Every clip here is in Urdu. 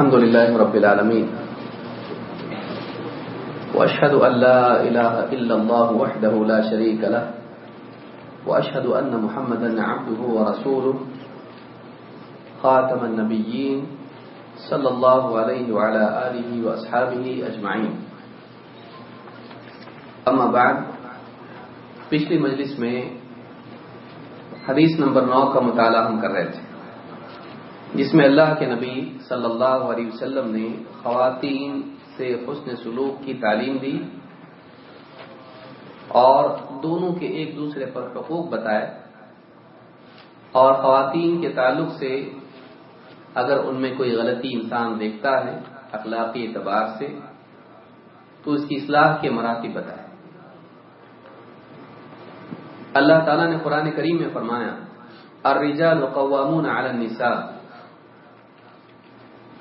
الحمد لله رب العالمين. وأشهد أن لا إله إلا الله وحده لا شريك له. وأشهد أن محمدا عبده ورسوله. خاتم النبيين صلى الله عليه وعلى آله وأصحابه أجمعين. أما بعد، پچھلی مجلس میں حدیث نمبر نو کا مطالعہ ہم کر رہے تھے۔ جس میں اللہ کے نبی صلی اللہ علیہ وسلم نے خواتین سے حسن سلوک کی تعلیم دی اور دونوں کے ایک دوسرے پر حقوق بتائے اور خواتین کے تعلق سے اگر ان میں کوئی غلطی انسان دیکھتا ہے اخلاقی اعتبار سے، تو اس کی اصلاح کے مراتب بتائے۔ اللہ تعالیٰ نے قرآن کریم میں فرمایا، الرجال قوامون علی النساء۔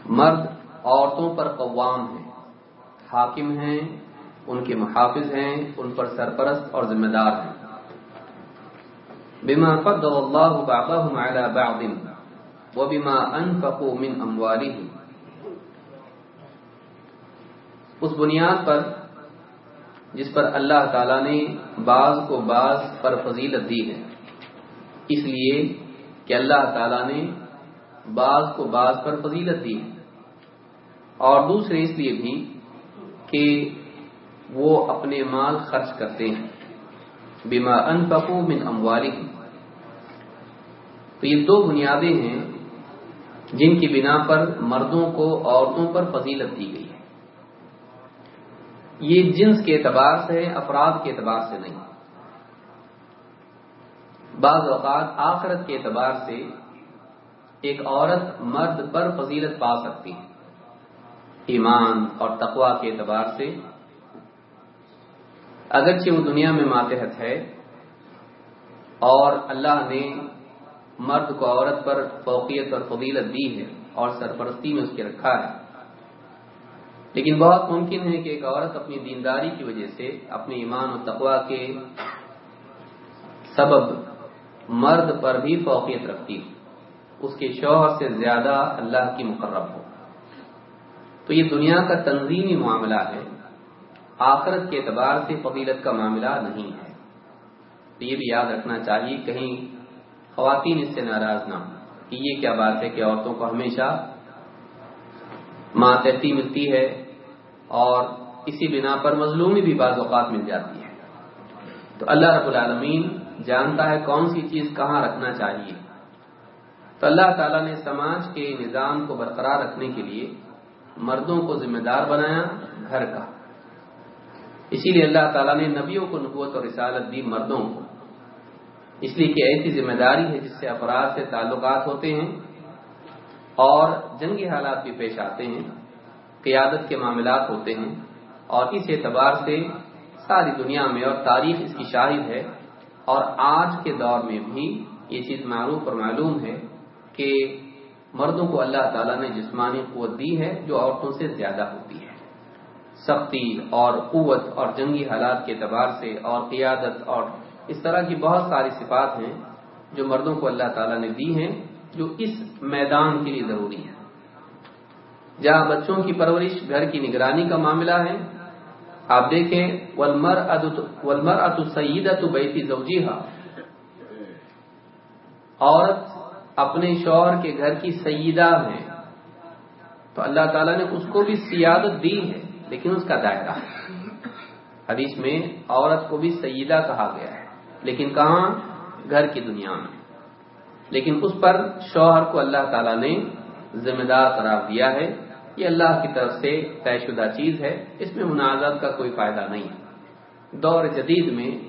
مرد عورتوں پر قوام ہیں، حاکم ہیں، ان کے محافظ ہیں، ان پر سرپرست اور ذمہ دار ہیں۔ بما فضل اللہ بعضهم على بعض، وبما انفقوا من اموالهم۔ اس بنیاد پر، جس پر اللہ تعالی نے بعض کو بعض پر فضیلت دی ہے۔ اس لیے کہ اللہ تعالی نے بعض کو بعض پر فضیلت دی ہے اور دوسرے اس لیے بھی کہ وہ اپنے مال خرچ کرتے ہیں۔ بیما ان پپو من اموالی تو یہ دو بنیادیں ہیں جن کی بنا پر مردوں کو عورتوں پر فضیلت دی گئی ہے۔ یہ جنس کے اعتبار سے افراد کے اعتبار سے نہیں۔ بعض اوقات آخرت کے اعتبار سے ایک عورت مرد پر فضیلت پا سکتی ہے۔ ایمان اور تقوا کے اعتبار سے اگرچہ وہ دنیا میں ماتحت ہے اور اللہ نے مرد کو عورت پر فوقیت اور فضیلت دی ہے اور سرپرستی میں اس کے رکھا ہے۔ لیکن بہت ممکن ہے کہ ایک عورت اپنی دینداری کی وجہ سے اپنے ایمان و تقوا کے سبب مرد پر بھی فوقیت رکھتی ہو اس کے شوہر سے زیادہ اللہ کی مقرب ہو۔ تو یہ دنیا کا تنظیمی معاملہ ہے، آخرت کے اعتبار سے فضیلت کا معاملہ نہیں ہے۔ تو یہ بھی یاد رکھنا چاہیے، کہیں خواتین اس سے ناراض نہ ہوں کہ یہ کیا بات ہے کہ عورتوں کو ہمیشہ ماتحتی ملتی ہے اور اسی بنا پر مظلومی بھی بعض اوقات مل جاتی ہے۔ تو اللہ رب العالمین جانتا ہے کون سی چیز کہاں رکھنا چاہیے۔ تو اللہ تعالیٰ نے سماج کے نظام کو برقرار رکھنے کے لیے مردوں کو ذمہ دار بنایا، گھر کا۔ اسی لیے اللہ تعالیٰ نے نبیوں کو نبوت اور رسالت دی مردوں کو۔ اس لیے کہ ایسی ذمہ داری ہے جس سے افراد سے تعلقات ہوتے ہیں اور جنگی حالات بھی پیش آتے ہیں، قیادت کے معاملات ہوتے ہیں اور اس اعتبار سے ساری دنیا میں اور تاریخ اس کی شاہد ہے۔ اور آج کے دور میں بھی یہ چیز معروف اور معلوم ہے کہ مردوں کو اللہ تعالیٰ نے جسمانی قوت دی ہے جو عورتوں سے زیادہ ہوتی ہے۔ سختی اور قوت اور جنگی حالات کے اعتبار سے اور قیادت اور اس طرح کی بہت ساری صفات ہیں جو مردوں کو اللہ تعالیٰ نے دی ہیں جو اس میدان کے لیے ضروری ہے جہاں بچوں کی پرورش، گھر کی نگرانی کا معاملہ ہے، آپ دیکھیں ولمر ولمر ات سعید بیتی زوجیحا عورت اپنے شوہر کے گھر کی سیدہ ہے تو اللہ تعالیٰ نے اس کو بھی سیادت دی ہے، لیکن اس کا دائرہ۔ حدیث میں عورت کو بھی سیدہ کہا گیا ہے، لیکن کہاں؟ گھر کی دنیا میں۔ لیکن اس پر شوہر کو اللہ تعالیٰ نے ذمہ دار قرار دیا ہے۔ یہ اللہ کی طرف سے طے شدہ چیز ہے، اس میں منازعت کا کوئی فائدہ نہیں۔ ہے دور جدید میں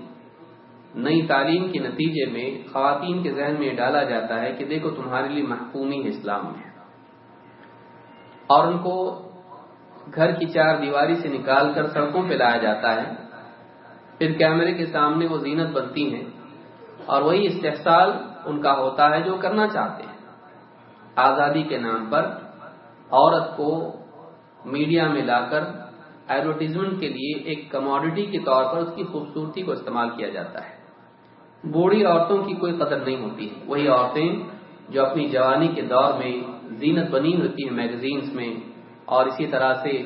نئی تعلیم کے نتیجے میں خواتین کے ذہن میں ڈالا جاتا ہے کہ دیکھو تمہارے لیے محکومی اسلام میں۔ اور ان کو گھر کی چار دیواری سے نکال کر سڑکوں پہ لایا جاتا ہے۔ پھر کیمرے کے سامنے وہ زینت بنتی ہیں اور وہی استحصال ان کا ہوتا ہے جو کرنا چاہتے ہیں۔ آزادی کے نام پر عورت کو میڈیا میں لا کر ایڈورٹیزمنٹ کے لیے ایک کموڈٹی کے طور پر اس کی خوبصورتی کو استعمال کیا جاتا ہے۔ بوڑھی عورتوں کی کوئی قدر نہیں ہوتی وہی عورتیں جو اپنی جوانی کے دور میں زینت بنی ہوتی ہے میگزینس میں اور اسی طرح سے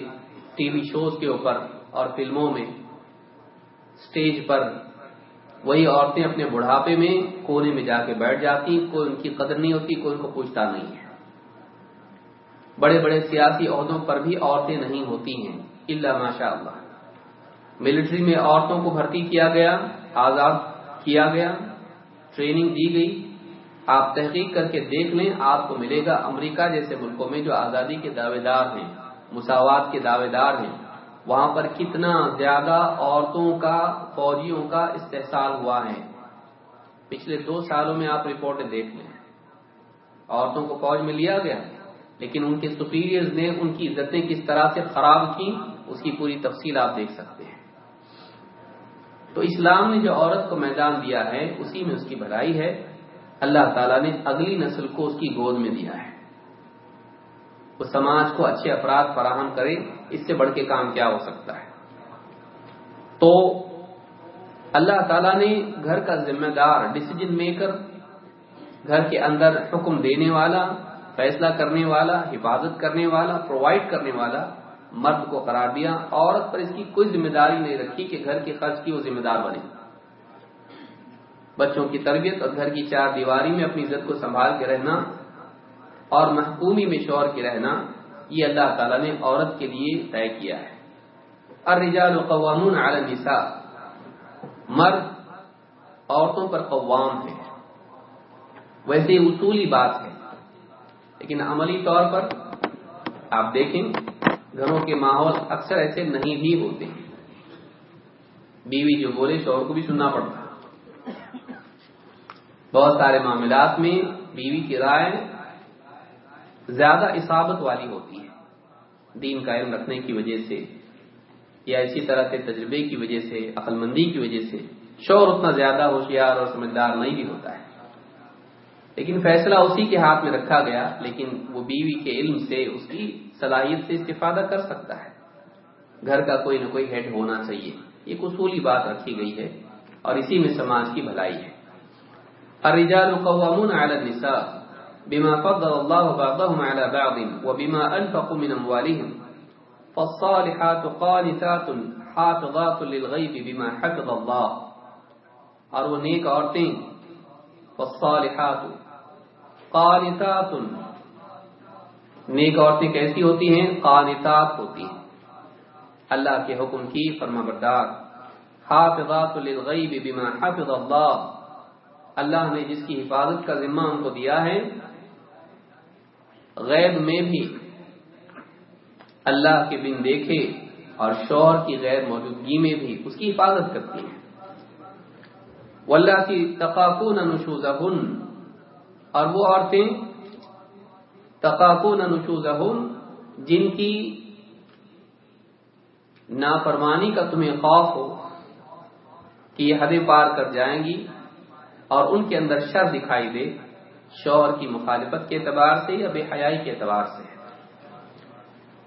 ٹی وی شوز کے اوپر اور فلموں میں اسٹیج پر وہی عورتیں اپنے بڑھاپے میں کونے میں جا کے بیٹھ جاتی کوئی ان کی قدر نہیں ہوتی، کوئی ان کو پوچھتا نہیں ہے۔ بڑے بڑے سیاسی عہدوں پر بھی عورتیں نہیں ہوتی ہیں۔ اللہ ماشاء اللہ ملٹری میں عورتوں کو بھرتی کیا گیا، آزاد کیا گیا؟ ٹریننگ دی گئی۔ آپ تحقیق کر کے دیکھ لیں، آپ کو ملے گا امریکہ جیسے ملکوں میں جو آزادی کے دعوے دار ہیں، مساوات کے دعوے دار ہیں۔ وہاں پر کتنا زیادہ عورتوں کا، فوجیوں کا استحصال ہوا ہے۔ پچھلے دو سالوں میں آپ رپورٹیں دیکھ لیں۔ عورتوں کو فوج میں لیا گیا، لیکن ان کے سپیریئرز نے ان کی عزتیں کس طرح سے خراب کی اس کی پوری تفصیل آپ دیکھ سکتے ہیں۔ تو اسلام نے جو عورت کو میدان دیا ہے، اسی میں اس کی بھلائی ہے۔ اللہ تعالیٰ نے اگلی نسل کو اس کی گود میں دیا ہے۔ وہ سماج کو اچھے افراد فراہم کرے، اس سے بڑھ کے کام کیا ہو سکتا ہے۔ تو اللہ تعالیٰ نے گھر کا ذمہ دار ڈسیزن میکر گھر کے اندر حکم دینے والا، فیصلہ کرنے والا، حفاظت کرنے والا پرووائڈ کرنے والا مرد کو قرار دیا، عورت پر اس کی کوئی ذمہ داری نہیں رکھی کہ گھر کے خرچ کی وہ ذمہ دار بنے۔ بچوں کی تربیت اور گھر کی چار دیواری میں اپنی عزت کو سنبھال کے رہنا اور محکومی میں شور کے رہنا، یہ اللہ تعالیٰ نے عورت کے لیے طے کیا ہے۔ الرجال قوامون علی النساء۔ مرد عورتوں پر قوام ہے۔ ویسے اصولی بات ہے، لیکن عملی طور پر آپ دیکھیں۔ گھروں کے ماحول اکثر ایسے نہیں بھی ہوتے۔ بیوی جو بولے شوہر کو بھی سننا پڑتا۔ بہت سارے معاملات میں بیوی کی رائے زیادہ اصابت والی ہوتی ہے۔ دین کا علم رکھنے کی وجہ سے یا اسی طرح سے تجربے کی وجہ سے، عقل مندی کی وجہ سے شور اتنا زیادہ ہوشیار اور سمجھدار نہیں بھی ہوتا ہے۔ لیکن فیصلہ اسی کے ہاتھ میں رکھا گیا، لیکن وہ بیوی کے علم سے اس کی صلاحیت سے استفادہ کر سکتا ہے۔ گھر کا کوئی نہ کوئی ہیڈ ہونا چاہیے۔ ایک اصولی بات رکھی گئی ہے اور اسی میں سماج کی بھلائی ہے۔ الرجال قوامون على النساء بما فضل الله بعضهم على بعض وبما انفقوا من اموالهم فالصالحات قانتات حافظات للغيب بما حفظ الله اور وہ نیک عورتیں۔ فالصالحات قانتات نیک عورتیں کیسی ہوتی ہیں؟ قانتات ہوتی ہیں۔ اللہ کے حکم کی فرما بردار۔ حافظات للغیب بما حفظ اللہ۔ اللہ نے جس کی حفاظت کا ذمہ ان کو دیا ہے، غیب میں بھی اللہ کے بن دیکھے اور شوہر کی غیر موجودگی میں بھی اس کی حفاظت کرتی ہیں۔ واللہ کی تقاقون نشوزہن۔ اور وہ عورتیں تقاقون نشوزہن جن کی نافرمانی کا تمہیں خوف ہو، کہ یہ حدیں پار کر جائیں گی اور ان کے اندر شر دکھائی دے شوہر کی مخالفت کے اعتبار سے یا بے حیائی کے اعتبار سے۔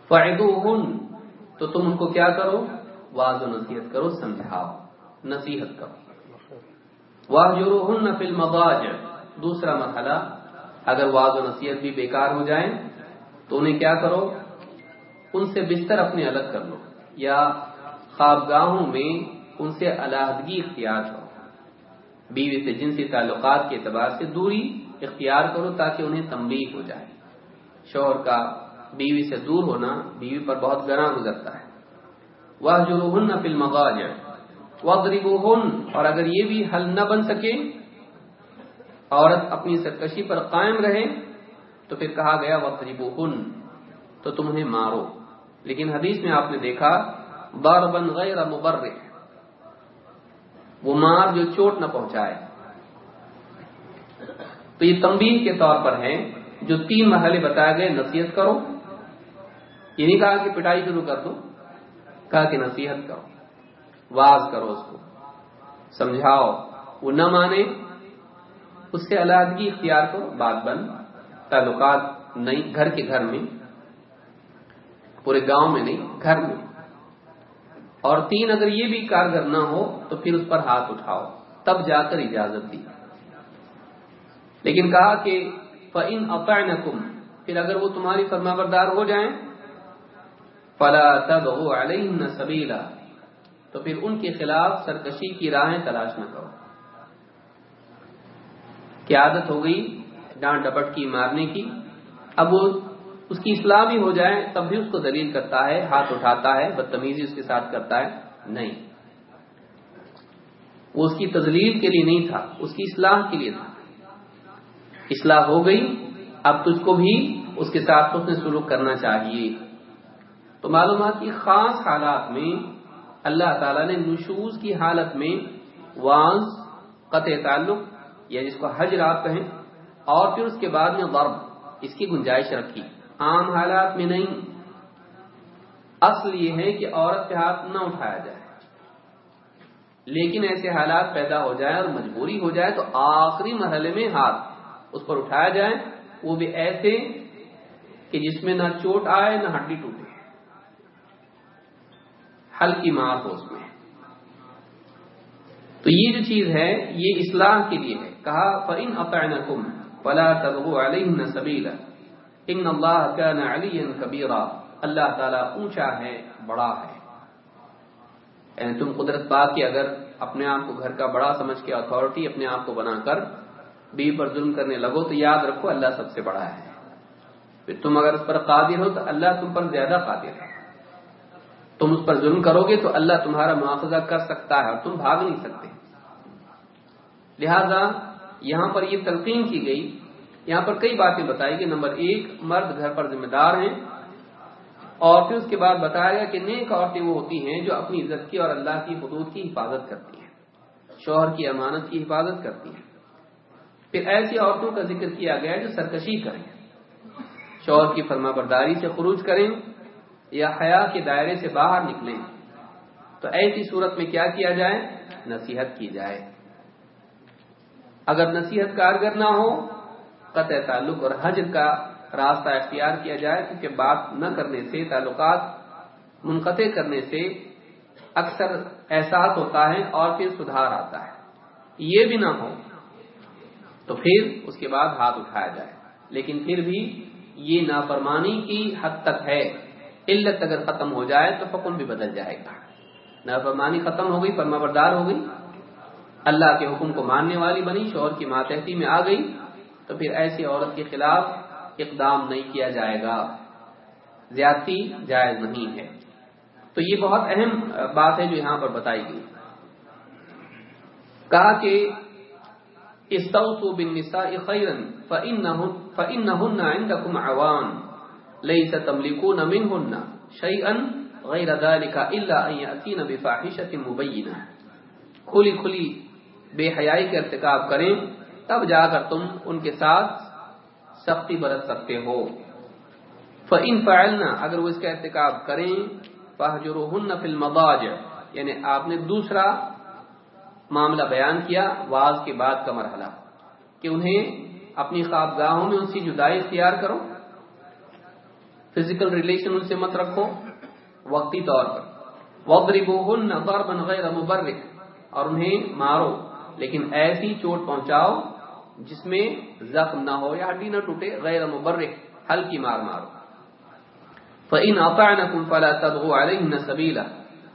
فعدوہن، تو تم ان کو کیا کرو؟ واض و نصیحت کرو، سمجھاؤ، نصیحت کرو۔ واجروہن فی المضاجع، دوسرا مرحلہ۔ اگر واض و نصیحت بھی بیکار ہو جائیں تو انہیں کیا کرو؟ ان سے بستر اپنے الگ کر لو۔ یا خوابگاہوں میں ان سے علیحدگی اختیار کرو۔ بیوی سے جنسی تعلقات کے اعتبار سے دوری اختیار کرو تاکہ انہیں تنبیہ ہو جائے۔ شوہر کا بیوی سے دور ہونا بیوی پر بہت گنا گزرتا ہے۔ وہ جروہن فل مغاج اور اگر یہ بھی حل نہ بن سکے عورت اپنی سرکشی پر قائم رہے تو پھر کہا گیا وقریبوہن تو تم انہیں مارو۔ لیکن حدیث میں آپ نے دیکھا بار بن غیر مبر وہ مار جو چوٹ نہ پہنچائے۔ تو یہ تمبین کے طور پر ہے جو تین مرحلے بتائے گئے، نصیحت کرو۔ یہ نہیں کہا کہ پٹائی شروع کر دو، کہا کہ نصیحت کرو۔ واز کرو اس کو۔ سمجھاؤ، وہ نہ مانے اس سے علیحدگی اختیار کرو بات بند، تعلقات نہیں، گھر کے گھر میں، پورے گاؤں میں نہیں، گھر میں۔ اور تین، اگر یہ بھی کارگر نہ ہو تو پھر اس پر ہاتھ اٹھاؤ۔ تب جا کر اجازت دی۔ لیکن کہا کہ فَإِنْ أَطَعْنَكُمْ، پھر اگر وہ تمہاری فرما بردار ہو جائیں، فلا تبغوا علیہن سبیلا تو پھر ان کے خلاف سرکشی کی راہیں تلاش نہ کرو۔ کیا عادت ہو گئی، ڈانٹ ڈپٹ کی مارنے کی۔ اب وہ اس کی اصلاح بھی ہو جائے، تب بھی اس کو دلیل کرتا ہے، ہاتھ اٹھاتا ہے، بدتمیزی اس کے ساتھ کرتا ہے۔ نہیں۔ وہ اس کی تزلیل کے لیے نہیں تھا، اس کی اصلاح کے لیے تھا۔ اصلاح ہو گئی، اب تجھ کو بھی اس کے ساتھ اس نے سلوک کرنا چاہیے۔ تو معلومات کی خاص حالات میں اللہ تعالیٰ نے نشوز کی حالت میں وانز قطع تعلق یا جس کو حج رات کہیں، اور پھر اس کے بعد میں ضرب، اس کی گنجائش رکھی۔ عام حالات میں نہیں۔ اصل یہ ہے کہ عورت پہ ہاتھ نہ اٹھایا جائے۔ لیکن ایسے حالات پیدا ہو جائے اور مجبوری ہو جائے تو آخری مرحلے میں ہاتھ اس پر اٹھایا جائے۔ وہ بھی ایسے کہ جس میں نہ چوٹ آئے، نہ ہڈی ٹوٹے۔ ہلکی مار ہو اس میں۔ تو یہ جو چیز ہے، یہ اصلاح کے لیے ہے۔ کہا، فَإِنْ أَطَعْنَكُمْ فَلَا تَبْغُوا عَلَيْهِنَّ سَبِيلًا. ان اللہ كان علی کبیرا اللہ تعالیٰ اونچا ہے، بڑا ہے۔ یعنی تم قدرت پاک کی اگر اپنے آپ کو گھر کا بڑا سمجھ کے اتھارٹی اپنے آپ کو بنا کر بی پر ظلم کرنے لگو تو یاد رکھو اللہ سب سے بڑا ہے۔ پھر تم اگر اس پر قادر ہو تو اللہ تم پر زیادہ قادر ہے۔ تم اس پر ظلم کرو گے تو اللہ تمہارا مواخذہ کر سکتا ہے اور تم بھاگ نہیں سکتے۔ لہذا یہاں پر یہ تلقین کی گئی، یہاں پر کئی باتیں بتائی گئی۔ نمبر ایک، مرد گھر پر ذمہ دار ہیں۔ اور پھر اس کے بعد بتایا گیا کہ نیک عورتیں وہ ہوتی ہیں جو اپنی عزت کی اور اللہ کی حدود کی حفاظت کرتی ہیں، شوہر کی امانت کی حفاظت کرتی ہیں۔ پھر ایسی عورتوں کا ذکر کیا گیا جو سرکشی کریں۔ شوہر کی فرما برداری سے خروج کریں یا حیا کے دائرے سے باہر نکلیں۔ تو ایسی صورت میں کیا کیا جائے؟ نصیحت کی جائے۔ اگر نصیحت کارگر نہ ہو، قطع تعلق اور حجر کا راستہ اختیار کیا جائے، کیونکہ بات نہ کرنے سے، تعلقات منقطع کرنے سے اکثر احساس ہوتا ہے اور پھر سدھار آتا ہے۔ یہ بھی نہ ہو تو پھر اس کے بعد ہاتھ اٹھایا جائے۔ لیکن پھر بھی یہ نافرمانی کی حد تک ہے۔ علت اگر ختم ہو جائے تو حکم بھی بدل جائے گا۔ نافرمانی ختم ہو گئی، فرما بردار ہو گئی۔ اللہ کے حکم کو ماننے والی بنی شوہر کی ماتحتی میں آ گئی تو پھر ایسی عورت کے خلاف اقدام نہیں کیا جائے گا۔ زیادتی جائز نہیں ہے۔ تو یہ بہت اہم بات ہے جو یہاں پر بتائی گئی۔ کہا کہ استوصوا بالنساء خيرا فإنهن فإنهن عندكم عوان ليس تملكون منهن شيئا غير ذلك إلا أن يأتين بفاحشة مبينة کھلی کھلی بے حیائی کا ارتکاب کریں، تب جا کر تم ان کے ساتھ سختی برت سکتے ہو۔ فَإِن فَعَلْنَا، اگر وہ اس کا ارتکاب کریں فَحْجُرُهُنَّ فِي الْمَضَاجِ یعنی آپ نے دوسرا معاملہ بیان کیا واز کے بعد کا مرحلہ، کہ انہیں اپنی خوابگاہوں میں ان سے جدائی اختیار کرو۔ فزیکل ریلیشن ان سے مت رکھو، وقتی طور پر۔ وَضْرِبُهُنَّ ضَرْبًا غَيْرَ مُبَرِّكَ، اور انہیں مارو۔ لیکن ایسی چوٹ پہنچاؤ جس میں زخم نہ ہو یا ہڈی نہ ٹوٹے، غیر مبرک، ہلکی مار مارو۔ فَإِنْ أَطَعْنَكُمْ فَلَا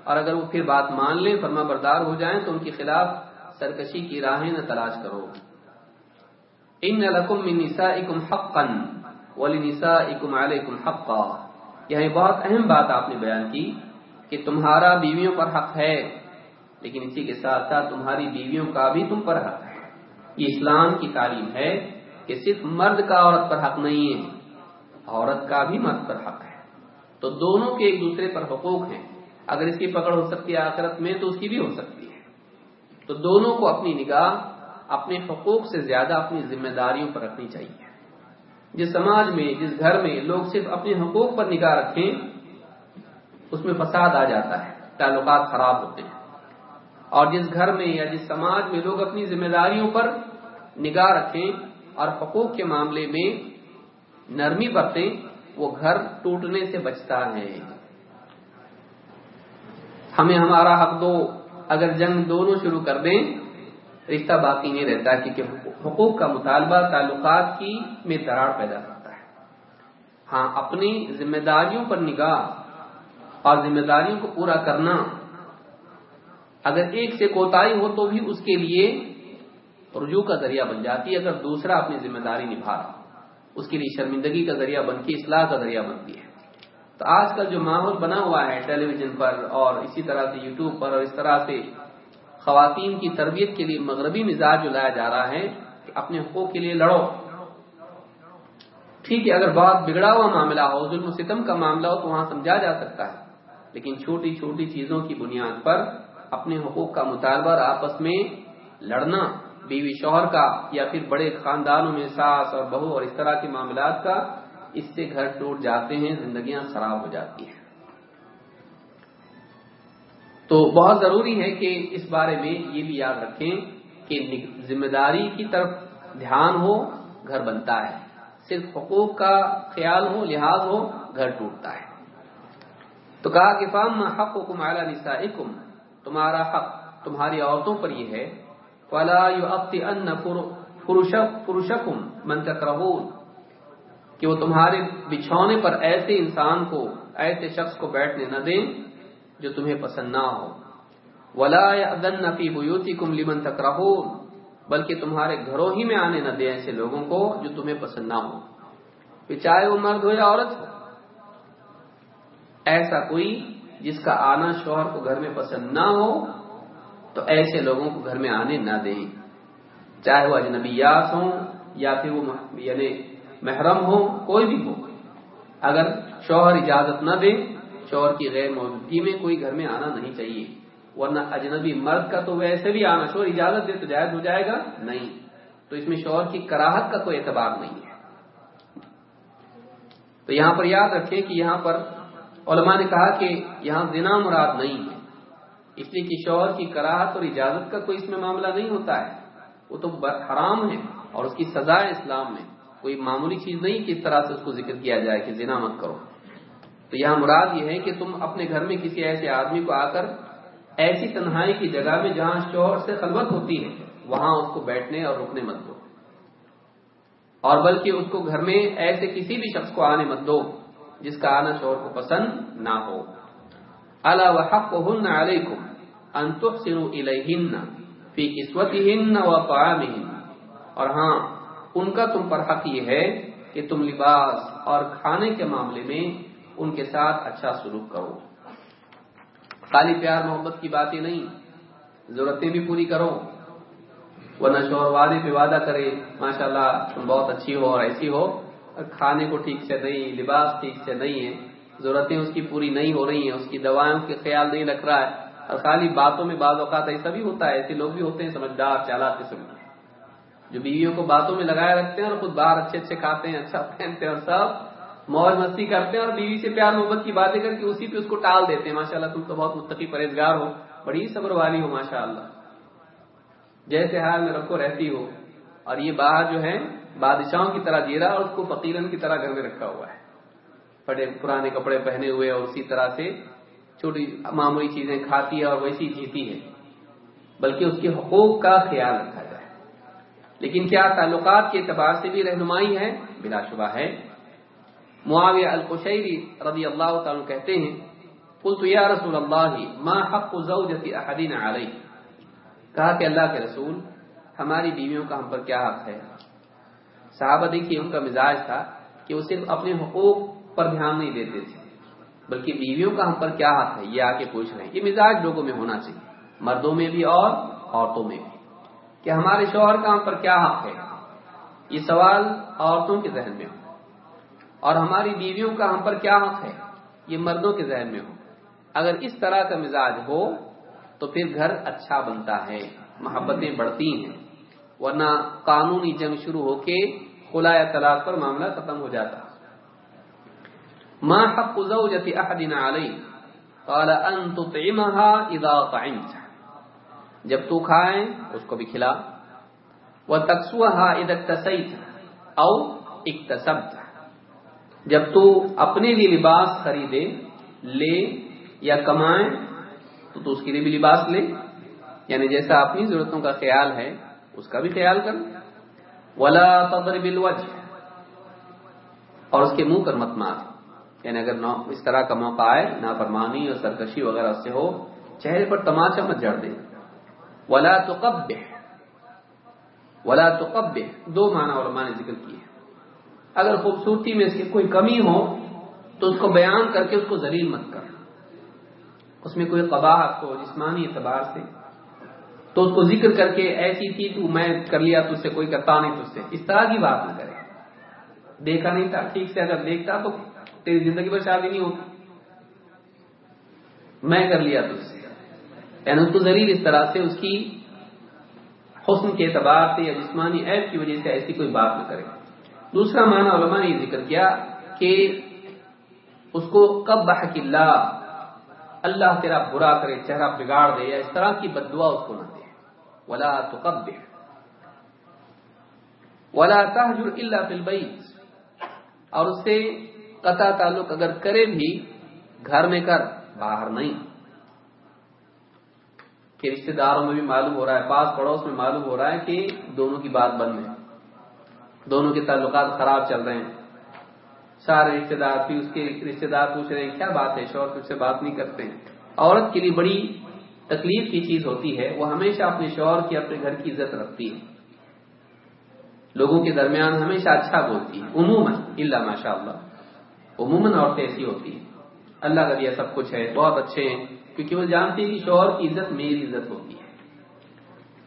اور اگر وہ پھر بات مان لیں فرما بردار ہو جائیں، تو ان کے خلاف سرکشی کی راہیں نہ تلاش کرو۔ ان لکم من نسائکم حقا ولنسائکم علیکم حقا۔ یہ بہت اہم بات آپ نے بیان کی کہ تمہارا بیویوں پر حق ہے۔ لیکن اسی کے ساتھ ساتھ تمہاری بیویوں کا بھی تم پر حق ہے۔ یہ اسلام کی تعلیم ہے کہ صرف مرد کا عورت پر حق نہیں ہے، عورت کا بھی مرد پر حق ہے۔ تو دونوں کے ایک دوسرے پر حقوق ہیں۔ اگر اس کی پکڑ ہو سکتی ہے آخرت میں تو اس کی بھی ہو سکتی ہے۔ تو دونوں کو اپنی نگاہ، اپنے حقوق سے زیادہ اپنی ذمہ داریوں پر رکھنی چاہیے۔ جس سماج میں، جس گھر میں لوگ صرف اپنے حقوق پر نگاہ رکھیں، اس میں فساد آ جاتا ہے، تعلقات خراب ہوتے ہیں۔ اور جس گھر میں یا جس سماج میں لوگ اپنی ذمہ داریوں پر نگاہ رکھیں اور حقوق کے معاملے میں نرمی برتیں، وہ گھر ٹوٹنے سے بچتا ہے۔ ہمیں ہمارا حق دو، اگر جنگ دونوں شروع کر دیں، رشتہ باقی نہیں رہتا کیونکہ حقوق کا مطالبہ تعلقات کی میں دراڑ پیدا کرتا ہے۔ ہاں اپنی ذمہ داریوں پر نگاہ اور ذمہ داریوں کو پورا کرنا اگر ایک سے کوتاہی ہو تو بھی اس کے لیے رجوع کا ذریعہ بن جاتی ہے، اگر دوسرا اپنی ذمہ داری نبھا رہا اس کے لیے شرمندگی کا ذریعہ بن کے اصلاح کا ذریعہ بنتی ہے۔ تو آج کل جو ماحول بنا ہوا ہے ٹیلی ویژن پر اور اسی طرح سے یوٹیوب پر اور اس طرح سے خواتین کی تربیت کے لیے مغربی مزاج جو لایا جا رہا ہے کہ اپنے حقوق کے لیے لڑو۔ ٹھیک ہے، اگر بہت بگڑا ہوا معاملہ ہو، ظلم و ستم کا معاملہ ہو، تو وہاں سمجھا جا سکتا ہے، لیکن چھوٹی چھوٹی چیزوں کی بنیاد پر اپنے حقوق کا مطالبہ اور آپس میں لڑنا، بیوی شوہر کا یا پھر بڑے خاندانوں میں ساس اور بہو اور اس طرح کے معاملات کا اس سے گھر ٹوٹ جاتے ہیں، زندگیاں خراب ہو جاتی ہیں۔ تو بہت ضروری ہے کہ اس بارے میں یہ بھی یاد رکھیں کہ ذمہ داری کی طرف دھیان ہو، گھر بنتا ہے۔ صرف حقوق کا خیال ہو، لحاظ ہو، گھر ٹوٹتا ہے۔ تو کہا کہ فام حق حکم اعلیٰ نسا تمہارا حق تمہاری عورتوں پر یہ ہے۔ فلا فرشکم من تکرہون کہ وہ تمہارے بچھونے پر ایسے انسان کو، ایسے شخص کو بیٹھنے نہ دیں جو تمہیں پسند نہ ہو۔ ولا ادن فی بیوتکم لمن تکرہون بلکہ تمہارے گھروں ہی میں آنے نہ دیں ایسے لوگوں کو جو تمہیں پسند نہ ہو چاہے وہ مرد ہو یا عورت ہو۔ ایسا کوئی جس کا آنا شوہر کو گھر میں پسند نہ ہو، تو ایسے لوگوں کو گھر میں آنے نہ دیں۔ چاہے وہ اجنبیات ہوں یا پھر وہ یعنی محرم ہو کوئی بھی ہو۔ اگر شوہر اجازت نہ دے، شوہر کی غیر موجودگی میں کوئی گھر میں آنا نہیں چاہیے۔ ورنہ اجنبی مرد کا تو ویسے بھی آنا، شوہر اجازت دے تو جائز ہو جائے گا۔ نہیں، تو اس میں شوہر کی کراہت کا کوئی اعتبار نہیں ہے۔ تو یہاں پر یاد رکھیں کہ یہاں پر علماء نے کہا کہ یہاں زنا مراد نہیں ہے۔ اس لیے کہ شوہر کی کراہت اور اجازت کا کوئی اس میں معاملہ نہیں ہوتا ہے۔ وہ تو حرام ہے اور اس کی سزا ہے اسلام میں۔ کوئی معمولی چیز نہیں کس طرح سے اس کو ذکر کیا جائے کہ زنا مت کرو۔ تو یہاں مراد یہ ہے کہ تم اپنے گھر میں کسی ایسے آدمی کو آ کر ایسی تنہائی کی جگہ میں جہاں شوہر سے خلوت ہوتی ہے، وہاں اس کو بیٹھنے اور رکنے مت دو۔ اور بلکہ اس کو گھر میں ایسے کسی بھی شخص کو آنے مت دو۔ جس کا آنا شوہر کو پسند نہ ہو۔ اللہ وحق ہن ان تحسنوا الیہن فی کسوتہن و اور ہاں ان کا تم پر حق یہ ہے کہ تم لباس اور کھانے کے معاملے میں ان کے ساتھ اچھا سلوک کرو۔ خالی پیار محبت کی باتیں نہیں، ضرورتیں بھی پوری کرو۔ ورنہ شوہر وعدے پہ وعدہ کرے، ماشاءاللہ تم بہت اچھی ہو اور ایسی ہو۔ کھانے کو ٹھیک سے نہیں، لباس ٹھیک سے نہیں ہے، ضرورتیں اس کی پوری نہیں ہو رہی ہیں، اس کی دوائوں کے خیال نہیں رکھ رہا ہے۔ اور خالی باتوں میں بعض اوقات ایسا بھی ہوتا ہے، ایسے لوگ بھی ہوتے ہیں، سمجھدار، چالاک قسم کے۔ جو بیویوں کو باتوں میں لگائے رکھتے ہیں اور خود باہر اچھے اچھے کھاتے ہیں اچھا پہنتے ہیں اور سب موج مستی کرتے ہیں اور بیوی سے پیار محبت کی باتیں کر کے اسی پہ اس کو ٹال دیتے ہیں۔ ماشاء اللہ تم تو بہت مستقی پرہیزگار ہو، بڑی صبر والی ہو ماشاء اللہ جیسے حال میں رکھو، رہتی ہو۔ اور یہ باہر جو ہے بادشاہوں کی طرح جی رہا اور اس کو فقیرن کی طرح گھر میں رکھا ہوا ہے۔ بڑے پرانے کپڑے پہنے ہوئے اور اسی طرح سے چھوٹی معمولی چیزیں کھاتی ہے اور ویسی جیتی ہے۔ بلکہ اس کے حقوق کا خیال رکھا جائے۔ لیکن کیا تعلقات کے اعتبار سے بھی رہنمائی ہے؟ بلا شبہ ہے۔ معاویہ القشیری رضی اللہ تعالیٰ کہتے ہیں، قلت یا رسول اللہ، ما حق زوجتی احدین علیہ؟ کہا کہ اللہ کے رسول، ہماری بیویوں کا ہم پر کیا حق ہے؟ صحابہ دیکھیے، ان کا مزاج تھا کہ وہ صرف اپنے حقوق پر دھیان نہیں دیتے تھے، بلکہ بیویوں کا ہم پر کیا حق ہے، یہ آ کے پوچھ رہے ہیں۔ یہ مزاج لوگوں میں ہونا چاہیے، مردوں میں بھی اور عورتوں میں بھی، کہ ہمارے شوہر کا ہم پر کیا حق ہے؟ یہ سوال عورتوں کے ذہن میں ہو، اور ہماری بیویوں کا ہم پر کیا حق ہے؟ یہ مردوں کے ذہن میں ہو۔ اگر اس طرح کا مزاج ہو تو پھر گھر اچھا بنتا ہے، محبتیں بڑھتی ہیں۔ ورنہ قانونی جنگ شروع ہو کے خلا طلاق پر معاملہ ختم ہو جاتا۔ ما حق زوجة احدنا عليه قال ان تطعمها اذا طعمت۔ جب تو کھائے، اس کو بھی کھلا۔ وتكسوها اذا اكتسيت او اكتسبت۔ جب تو اپنے لیے لباس خریدے، لے یا کمائے، تو تو اس کے لیے بھی لباس لے۔ یعنی جیسا اپنی ضرورتوں کا خیال ہے اس کا بھی خیال کر۔ ولا تضرب الوجه۔ اور اس کے منہ پر مت مار۔ یعنی اگر اس طرح کا موقع آئے، نافرمانی اور سرکشی وغیرہ سے ہو، چہرے پر تماچا مت جڑ دے۔ ولا تو ولا تو دو معنی علماء نے ذکر کیے۔ اگر خوبصورتی میں اس کی کوئی کمی ہو، تو اس کو بیان کر کے اس کو ذلیل مت کر۔ اس میں کوئی قباحت ہو جسمانی اعتبار سے۔ تو اس کو ذکر کر کے ایسی تھی تو میں کر لیا تج سے کوئی کرتا نہیں تج سے۔ اس طرح کی بات نہ کرے۔ دیکھا نہیں تھا، ٹھیک سے اگر دیکھتا تو تیری زندگی پر شادی نہیں ہوتی۔ میں کر لیا تج سے۔ یعنی اس کو ضرور اس طرح سے، اس کی حسن کے اعتبار سے یا جسمانی عیب کی وجہ سے ایسی کوئی بات نہ کرے۔ دوسرا معنی علماء نے یہ ذکر کیا کہ اس کو کب بحق اللہ اللہ تیرا برا کرے، چہرہ بگاڑ دے یا اس طرح کی بد دعا اس کو نہ دے۔ ولا تو کب ولا تحجر اللہ فل اور اس سے قطع تعلق اگر کرے بھی، گھر میں کر، باہر نہیں. کہ رشتے داروں میں بھی معلوم ہو رہا ہے، پاس پڑوس میں معلوم ہو رہا ہے کہ دونوں کی بات بند ہے. دونوں کے تعلقات خراب چل رہے ہیں. سارے رشتے دار بھی اس کے رشتے دار پوچھ رہے ہیں، کیا بات ہے؟ شوہر تجھ سے بات نہیں کرتے. عورت کے لیے بڑی تکلیف کی چیز ہوتی ہے، وہ ہمیشہ اپنے شوہر کی، اپنے گھر کی عزت رکھتی ہے۔ لوگوں کے درمیان ہمیشہ اچھا بولتی ہے۔ عموماً اللہ ماشاء اللہ عموماً عورتیں ایسی ہوتی ہیں۔ اللہ کا دیا سب کچھ ہے، بہت اچھے ہیں۔ کیونکہ وہ جانتی ہے کہ شوہر کی عزت میری عزت ہوتی ہے۔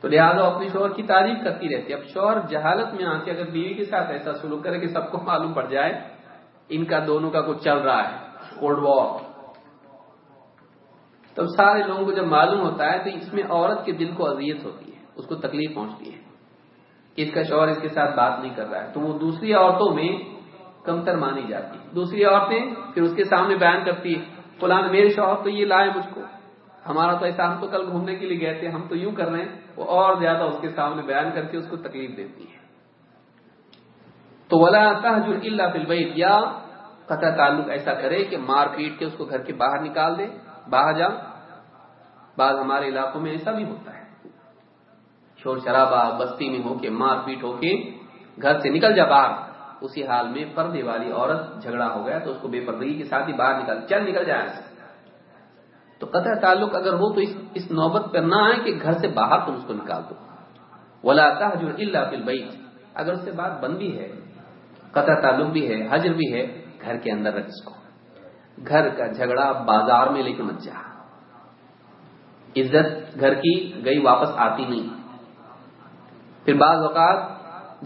تو لہٰذا اپنے شوہر کی تعریف کرتی رہتی ہے۔ اب شوہر جہالت میں آ کے اگر بیوی کے ساتھ ایسا سلوک کرے کہ سب کو معلوم پڑ جائے، ان کا، دونوں کا کچھ چل رہا ہے۔ Cold war. تب سارے لوگوں کو جب معلوم ہوتا ہے تو اس میں عورت کے دل کو اذیت ہوتی ہے، اس کو تکلیف پہنچتی ہے کہ اس کا شوہر اس کے ساتھ بات نہیں کر رہا ہے۔ تو وہ دوسری عورتوں میں کمتر مانی جاتی ہے۔ دوسری عورتیں پھر اس کے سامنے بیان کرتی ہے فلان میرے شوہر تو یہ لائے مجھ کو۔ ہمارا تو ایسا ہم تو کل گھومنے کے لیے گئے تھے، ہم تو یوں کر رہے ہیں۔ وہ اور زیادہ اس کے سامنے بیان کر کے اس کو تکلیف دیتی ہے۔ تو ولا تحجر اللہ فلبئی یا قطع تعلق ایسا کرے کہ مار پیٹ کے اس کو گھر کے باہر نکال دے۔ باہر جا بعض ہمارے علاقوں میں ایسا بھی ہوتا ہے۔ شور شرابہ، بستی میں ہو کے، مار پیٹ ہو کے گھر سے نکل جا باہر، اسی حال میں پردے والی عورت جھگڑا ہو گیا تو اس کو بے پردگی کے ساتھ ہی باہر نکل چل نکل جائے۔ تو قطع تعلق اگر ہو تو اس اس نوبت پر نہ آئے کہ گھر سے باہر تم اس کو نکال دو۔ ولا تحجر اللہ فی اگر اس سے بات بند بھی ہے، قطع تعلق بھی ہے، حجر بھی ہے، گھر کے اندر رکھ اس کو۔ گھر کا جھگڑا بازار میں لے کے مت جا۔ عزت گھر کی گئی واپس آتی نہیں۔ پھر بعض اوقات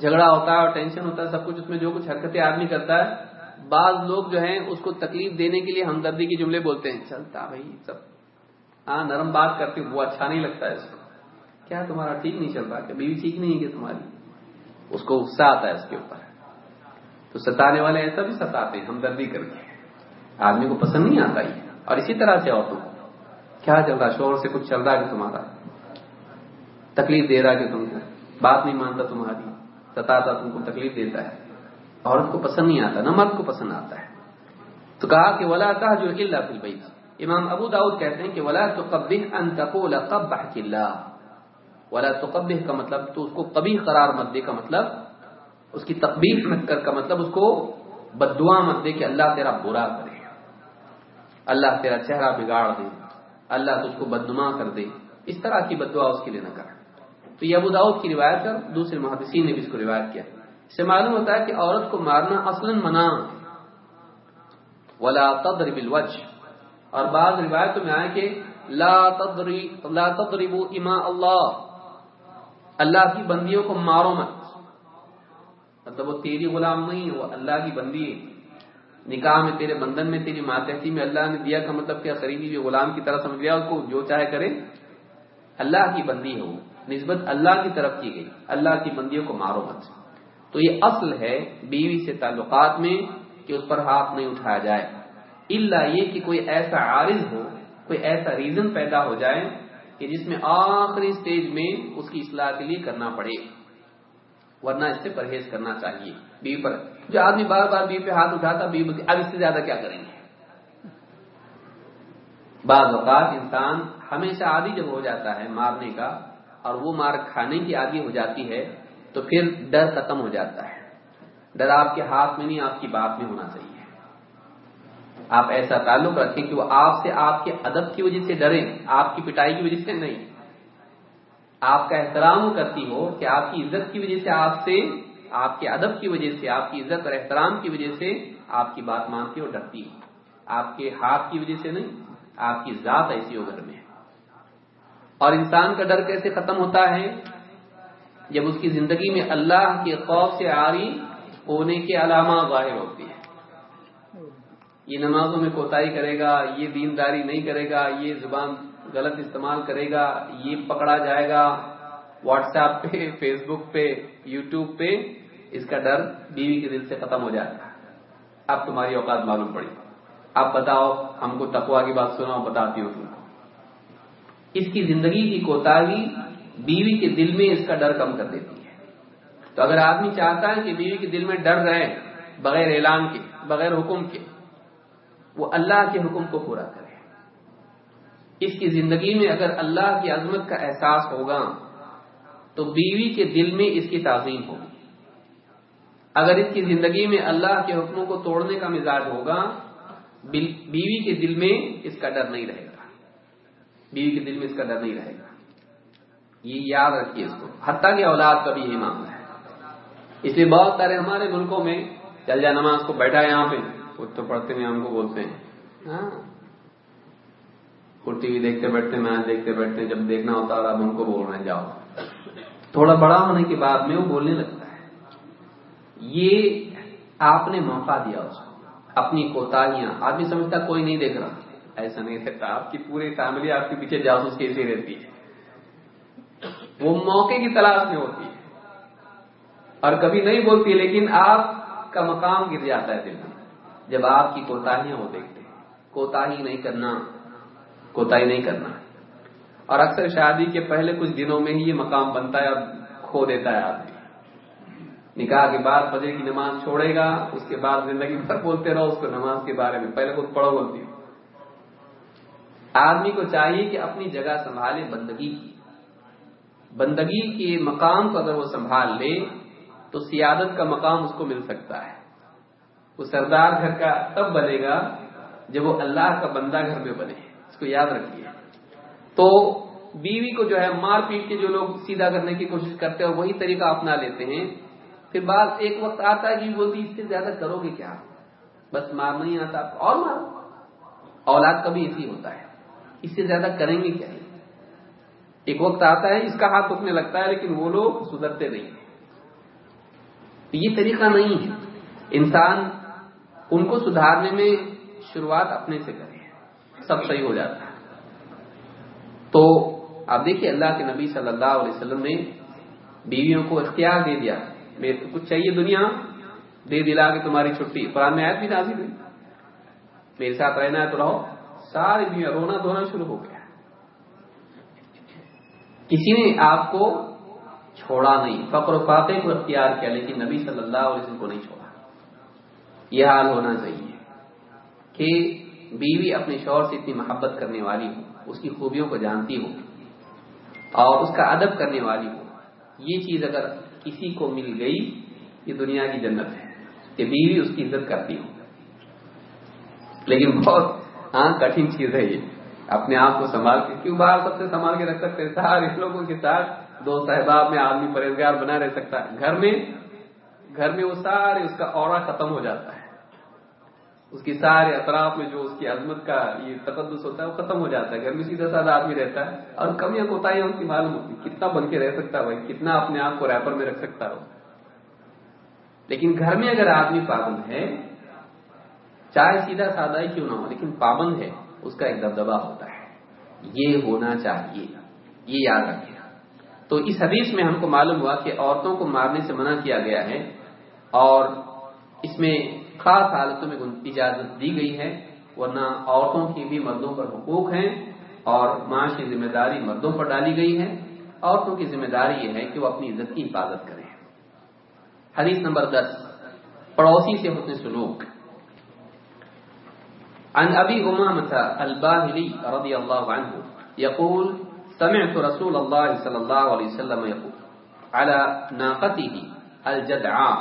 جھگڑا ہوتا ہے اور ٹینشن ہوتا ہے، سب کچھ اس میں جو کچھ حرکتیں آدمی کرتا ہے، بعض لوگ جو ہیں اس کو تکلیف دینے کے لیے ہمدردی کے جملے بولتے ہیں۔ چلتا بھائی، سب۔ ہاں نرم بات کرتے وہ اچھا نہیں لگتا ہے اس کو۔ کیا تمہارا ٹھیک نہیں چل رہا؟ کہ بیوی ٹھیک نہیں ہے کہ تمہاری؟ اس کو غصہ آتا ہے اس کے اوپر۔ تو ستانے والے ایسا بھی ستاتے ہیں، ہمدردی کر کے۔ آدمی کو پسند نہیں آتا ہی اور اسی طرح سے عورتوں کیا چل رہا شور سے کچھ چل رہا ہے کہ تمہارا؟ تکلیف دے رہا کہ تم کو۔ بات نہیں مانتا تمہاری۔ ستاتا تم کو تکلیف دیتا ہے۔ عورت کو پسند نہیں آتا، نہ مرد کو پسند آتا ہے۔ تو کہا کہ ولا کا جو اللہ فل بھائی امام ابو داؤد کہتے ہیں کہ ولا تو ان تقول قبح اللہ ولا تو کا مطلب تو اس کو کبھی قرار مت دے کا مطلب اس کی تقبیح مت کر کا مطلب اس کو بدعا مت دے کہ اللہ تیرا برا کرے۔ اللہ تیرا چہرہ بگاڑ دے، اللہ تجھ کو بدنما کر دے۔ اس طرح کی بدعا اس کے لیے نہ کر۔ تو یہ ابو داؤد کی روایت کر دوسرے محدثین نے بھی اس کو روایت کیا۔ اس سے معلوم ہوتا ہے کہ عورت کو مارنا اصلا منع ولا تضرب الوجه۔ اور بعض روایتوں میں آئے کہ لا تضرب لا تضربوا اماء اللہ اللہ کی بندیوں کو مارو مت۔ مطلب وہ تیری غلام نہیں ہے، وہ اللہ کی بندی ہے۔ نکاح میں تیرے بندن میں تیری ماتحتی میں اللہ نے دیا کا مطلب کیا خریدی جو غلام کی طرح سمجھ لیا، اس کو جو چاہے کرے۔ اللہ کی بندی ہے وہ، نسبت اللہ کی طرف کی گئی۔ اللہ کی بندیوں کو مارو مت۔ تو یہ اصل ہے بیوی سے تعلقات میں کہ اس پر ہاتھ نہیں اٹھایا جائے۔ اللہ یہ کہ کوئی ایسا عارض ہو، کوئی ایسا ریزن پیدا ہو جائے کہ جس میں آخری سٹیج میں اس کی اصلاح کے لیے کرنا پڑے۔ ورنہ اس سے پرہیز کرنا چاہیے۔ بیوی پر جو آدمی بار بار بیوی پہ ہاتھ اٹھاتا بیوی اب اس سے زیادہ کیا کریں گے؟ بعض اوقات انسان ہمیشہ عادی جب ہو جاتا ہے مارنے کا، اور وہ مار کھانے کی عادی ہو جاتی ہے، تو پھر ڈر ختم ہو جاتا ہے۔ ڈر آپ کے ہاتھ میں نہیں، آپ کی بات میں ہونا چاہیے۔ آپ ایسا تعلق رکھیں کہ وہ آپ سے آپ کے ادب کی وجہ سے ڈریں، آپ کی پٹائی کی وجہ سے نہیں۔ آپ کا احترام کرتی ہو کہ آپ کی عزت کی وجہ سے آپ سے آپ کے ادب کی وجہ سے، آپ کی عزت اور احترام کی وجہ سے آپ کی بات مانتی اور ڈرتی آپ کے ہاتھ کی وجہ سے نہیں، آپ کی ذات ایسی ہو گھر میں اور انسان کا ڈر کیسے ختم ہوتا ہے؟ جب اس کی زندگی میں اللہ کے خوف سے آری ہونے کے علامہ ظاہر ہوتی ہے۔ یہ نمازوں میں کوتاہی کرے گا، یہ دینداری نہیں کرے گا، یہ زبان غلط استعمال کرے گا، یہ پکڑا جائے گا۔ واٹس ایپ پہ، فیس بک پہ، یوٹیوب پہ اس کا ڈر بیوی کے دل سے ختم ہو جائے گا اب تمہاری اوقات معلوم پڑی۔ اب بتاؤ، ہم کو تقوا کی بات سنا بتاتی ہوں تم کو اس کی زندگی کی کوتاہی بیوی کے دل میں اس کا ڈر کم کر دیتی ہے۔ تو اگر آدمی چاہتا ہے کہ بیوی کے دل میں ڈر رہے، بغیر اعلان کے، بغیر حکم کے، وہ اللہ کے حکم کو پورا کرے۔ اس کی زندگی میں اگر اللہ کی عظمت کا احساس ہوگا تو بیوی کے دل میں اس کی تعظیم ہوگی۔ اگر اس کی زندگی میں اللہ کے حکموں کو توڑنے کا مزاج ہوگا بیوی کے دل میں اس کا ڈر نہیں رہے گا۔ بیوی کے دل میں اس کا ڈر نہیں رہے گا۔ یہ یاد رکھیے اس کو۔ حتیٰ کہ اولاد کا بھی یہی معاملہ ہے۔ اس لیے بہت سارے ہمارے ملکوں میں چل جا نماز کو بیٹھا ہے یہاں پہ۔ کچھ تو پڑھتے ہوئے ہم کو بولتے ہیں۔ ہاں۔ ٹی وی دیکھتے بیٹھتے میچ دیکھتے بیٹھتے جب دیکھنا ہوتا ہے اب ان کو بول رہے ہیں، جاؤ۔ تھوڑا بڑا ہونے کے بعد میں وہ بولنے لگتا ہے۔ یہ آپ نے موقع دیا اس کو۔ اپنی کوتاہیاں۔ آدمی سمجھتا کوئی نہیں دیکھ رہا۔ ایسا نہیں سکتا آپ کی پوری فیملی آپ کے پیچھے جاسوس کیسی رہتی ہے۔ وہ موقع کی تلاش میں ہوتی ہے۔ اور کبھی نہیں بولتی، لیکن آپ کا مقام گر جاتا ہے دل میں۔ جب آپ کی کوتاہیاں وہ دیکھتے ہیں۔ کوتاہی نہیں کرنا۔ کوتاہی نہیں کرنا۔ اور اکثر شادی کے پہلے کچھ دنوں میں ہی یہ مقام بنتا ہے اور کھو دیتا ہے آدمی۔ نکاح کے بعد فجر کی نماز چھوڑے گا، اس کے بعد زندگی بھر بولتے رہو، اس کو نماز کے بارے میں پہلے خود پڑھو بولتی آدمی کو چاہیے کہ اپنی جگہ سنبھالے بندگی کی۔ بندگی کے مقام کو اگر وہ سنبھال لے، تو سیادت کا مقام اس کو مل سکتا ہے۔ وہ سردار گھر کا تب بنے گا جب وہ اللہ کا بندہ گھر میں بنے۔ اس کو یاد رکھیے۔ تو بیوی کو جو ہے مار پیٹ کے جو لوگ سیدھا کرنے کی کوشش کرتے ہیں وہی طریقہ اپنا لیتے ہیں، پھر بعد ایک وقت آتا ہے کہ بولتی اس سے زیادہ کرو گے کیا؟ بس مار نہیں آتا اور مارو۔ اولاد کا بھی اسی ہوتا ہے۔ اس سے زیادہ کریں گے کیا؟ ایک وقت آتا ہے، اس کا ہاتھ دکھنے لگتا ہے، لیکن وہ لوگ سدھرتے نہیں۔ یہ طریقہ نہیں ہے۔ انسان ان کو سدھارنے میں شروعات اپنے سے کرے۔ سب صحیح ہو جاتا ہے۔ آپ دیکھیے اللہ کے نبی صلی اللہ علیہ وسلم نے بیویوں کو اختیار دے دیا کچھ چاہیے دنیا دے دلا کے تمہاری چھٹی قرآن میں آیت بھی نازل ہوئی۔ میرے ساتھ رہنا ہے تو رہو۔ ساری دنیا رونا دھونا شروع ہو گیا۔ کسی نے آپ کو چھوڑا نہیں۔ فقر و فاتح کو اختیار کیا، لیکن نبی صلی اللہ علیہ وسلم کو نہیں چھوڑا۔ یہ حال ہونا چاہیے کہ بیوی اپنے شوہر سے اتنی محبت کرنے والی ہو، اس کی خوبیوں کو جانتی ہو۔ اور اس کا ادب کرنے والی ہو۔ یہ چیز اگر کسی کو مل گئی، یہ دنیا کی جنت ہے۔ کہ بیوی اس کی عزت کرتی ہو۔ لیکن بہت ہاں کٹھن چیز ہے یہ۔ اپنے آپ کو سنبھال کے کیوں باہر سب سے سنبھال کے رکھ سکتے سارے لوگوں کے ساتھ دو صحباب میں آدمی پرہیزگار بنا رہ سکتا ہے۔ گھر میں گھر میں وہ سارے اس کا اور ختم ہو جاتا ہے۔ اس کی سارے اطراف میں جو اس کی عظمت کا یہ تقدس ہوتا ہے وہ ختم ہو جاتا ہے۔ گھر میں سیدھا سادہ آدمی رہتا ہے اور کمیاں کوتاہیاں ان کی معلوم ہوتی کتنا بن کے رہ سکتا ہے بھائی؟ کتنا اپنے آپ کو ریپر میں رکھ سکتا ہو لیکن گھر میں اگر آدمی پابند ہے، چاہے سیدھا سادہ ہی کیوں نہ ہو، لیکن پابند ہے، اس کا ایک دبدبا ہوتا ہے۔ یہ ہونا چاہیے، یہ یاد رکھے تو اس حدیث میں ہم کو معلوم ہوا کہ عورتوں کو مارنے سے منع کیا گیا ہے اور اس میں خاص حالتوں میں اجازت دی گئی ہے، ورنہ عورتوں کی بھی مردوں پر حقوق ہیں اور معاشی ذمہ داری مردوں پر ڈالی گئی ہے۔ عورتوں کی ذمہ داری یہ ہے کہ وہ اپنی عزت کی حفاظت کریں۔ حدیث نمبر دس، پڑوسی سے حسن سلوک۔ عن ابي امامه الباهلي رضي الله عنه يقول سمعت رسول الله صلى الله عليه وسلم يقول على ناقته الجدعاء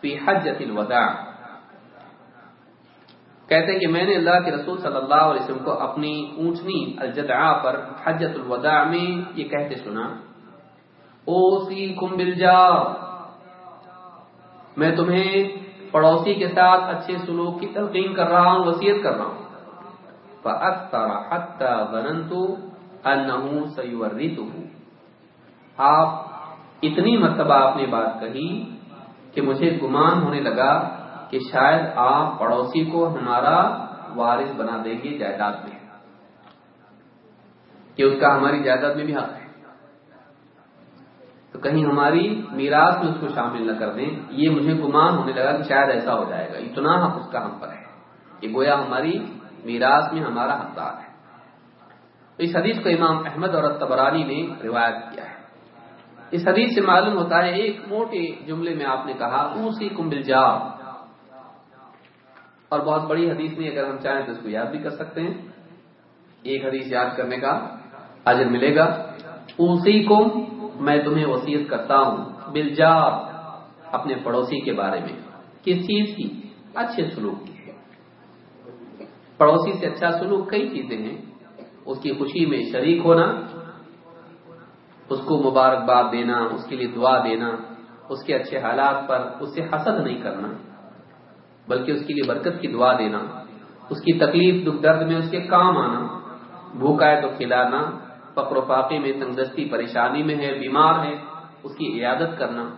فی حجت الوداع. کہتے ہیں کہ میں نے اللہ کے رسول صلی اللہ علیہ وسلم کو اپنی اونچنی الجدعا پر حجت الوداع میں یہ کہتے سنا او سی کم میں تمہیں پڑوسی کے ساتھ اچھے سلوک کی تلقین کر رہا ہوں وسیعت کر رہا ہوں۔ فَأَكْتَرَ حَتَّى بَنَنْتُ أَنَّهُ سَيُوَرِّتُهُ آپ اتنی مرتبہ آپ نے بات کہی کہ مجھے گمان ہونے لگا کہ شاید آپ پڑوسی کو ہمارا وارث بنا دیں گے جائیداد میں۔ کہ اس کا ہماری جائیداد میں بھی حق ہے۔ تو کہیں ہماری میراث میں اس کو شامل نہ کر دیں، یہ مجھے گمان ہونے لگا کہ شاید ایسا ہو جائے گا۔ اتنا حق اس کا ہم پر ہے کہ گویا ہماری میراث میں ہمارا حقدار ہے۔ اس حدیث کو امام احمد اور تبرانی نے روایت کیا ہے۔ اس حدیث سے معلوم ہوتا ہے، ایک موٹے جملے میں آپ نے کہا اسی کمبل جا اور بہت بڑی حدیث نہیں اگر ہم چاہیں تو اس کو یاد بھی کر سکتے ہیں۔ ایک حدیث یاد کرنے کا اجر ملے گا۔ اسی کو میں تمہیں وسیعت کرتا ہوں بل اپنے پڑوسی کے بارے میں۔ کس چیز کی؟ اچھے سلوک کی۔ پڑوسی سے اچھا سلوک کئی چیزیں ہیں۔ اس کی خوشی میں شریک ہونا، اس کو مبارکباد دینا، اس کے لیے دعا دینا، اس کے اچھے حالات پر، اس سے حسد نہیں کرنا۔ بلکہ اس کے لیے برکت کی دعا دینا، اس کی تکلیف، دکھ درد میں اس کے کام آنا، بھوکا ہے تو کھلانا، فقر و فاقے میں تندرستی پریشانی میں ہے، بیمار ہے، اس کی عیادت کرنا۔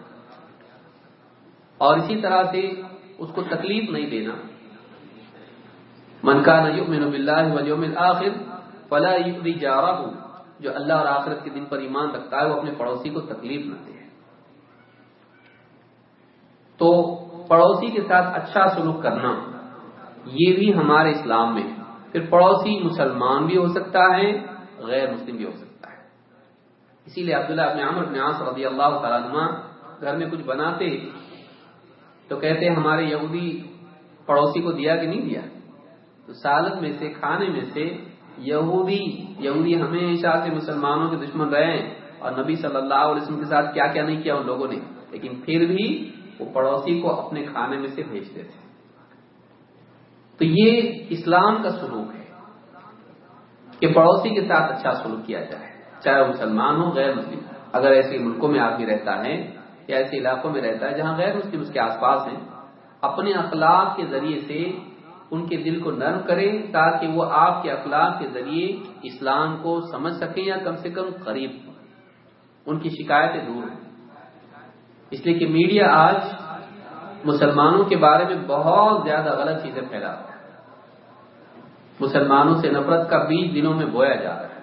اور اسی طرح سے اس کو تکلیف نہیں دینا۔ من کا نجم باللہ والیوم الاخر فلا یؤذی جارہ، جو اللہ اور آخرت کے دن پر ایمان رکھتا ہے، وہ اپنے پڑوسی کو تکلیف نہ دے۔ تو پڑوسی کے ساتھ اچھا سلوک کرنا، یہ بھی ہمارے اسلام میں۔ ہے پھر پڑوسی مسلمان بھی ہو سکتا ہے، غیر مسلم بھی ہو سکتا ہے۔ اسی لیے عبداللہ اپنے عمر بن عاص رضی اللہ تعالیٰ عنہ گھر میں کچھ بناتے، تو کہتے، ہمارے یہودی پڑوسی کو دیا کہ نہیں دیا؟ تو سالت میں سے، کھانے میں سے یہودی یہودی ہمیشہ سے مسلمانوں کے دشمن رہے اور نبی صلی اللہ علیہ وسلم کے ساتھ کیا کیا نہیں کیا ان لوگوں نے، لیکن پھر بھی وہ پڑوسی کو اپنے کھانے میں سے بھیجتے تھے تو یہ اسلام کا سلوک ہے کہ پڑوسی کے ساتھ اچھا سلوک کیا جائے، چاہے وہ مسلمان ہو، غیر مسلم۔ اگر ایسے ملکوں میں آدمی رہتا ہے یا ایسے علاقوں میں رہتا ہے جہاں غیر مسلم اس کے آس پاس ہیں، اپنے اخلاق کے ذریعے سے ان کے دل کو نرم کرے تاکہ وہ آپ کے اخلاق کے ذریعے اسلام کو سمجھ سکیں یا کم سے کم قریب۔ ان کی شکایتیں دور ہیں اس لیے کہ میڈیا آج مسلمانوں کے بارے میں بہت زیادہ غلط چیزیں پھیلاتا ہے۔ مسلمانوں سے نفرت کا بیج دنوں میں بویا جا رہا ہے۔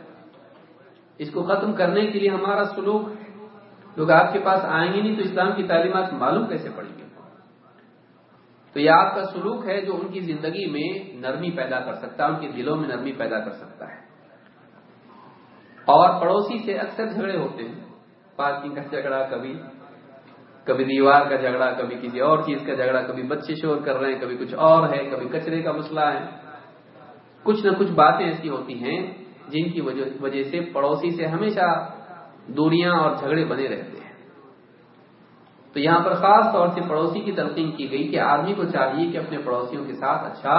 اس کو ختم کرنے کے لیے ہمارا سلوک لوگ آپ کے پاس آئیں گے نہیں تو اسلام کی تعلیمات معلوم کیسے پڑیں گے؟ تو یہ آپ کا سلوک ہے جو ان کی زندگی میں نرمی پیدا کر سکتا ہے، ان کے دلوں میں نرمی پیدا کر سکتا ہے۔ اور پڑوسی سے اکثر جھگڑے ہوتے ہیں۔ پارکنگ کا جھگڑا، کبھی کبھی دیوار کا جھگڑا، کبھی کسی اور چیز کا جھگڑا، کبھی بچے شور کر رہے ہیں، کبھی کچھ اور ہے، کبھی کچرے کا مسئلہ ہے۔ کچھ نہ کچھ باتیں ایسی ہوتی ہیں جن کی وجہ سے پڑوسی سے ہمیشہ دوریاں اور جھگڑے بنے رہتے ہیں۔ تو یہاں پر خاص طور سے پڑوسی کی تلقین کی گئی کہ آدمی کو چاہیے کہ اپنے پڑوسیوں کے ساتھ اچھا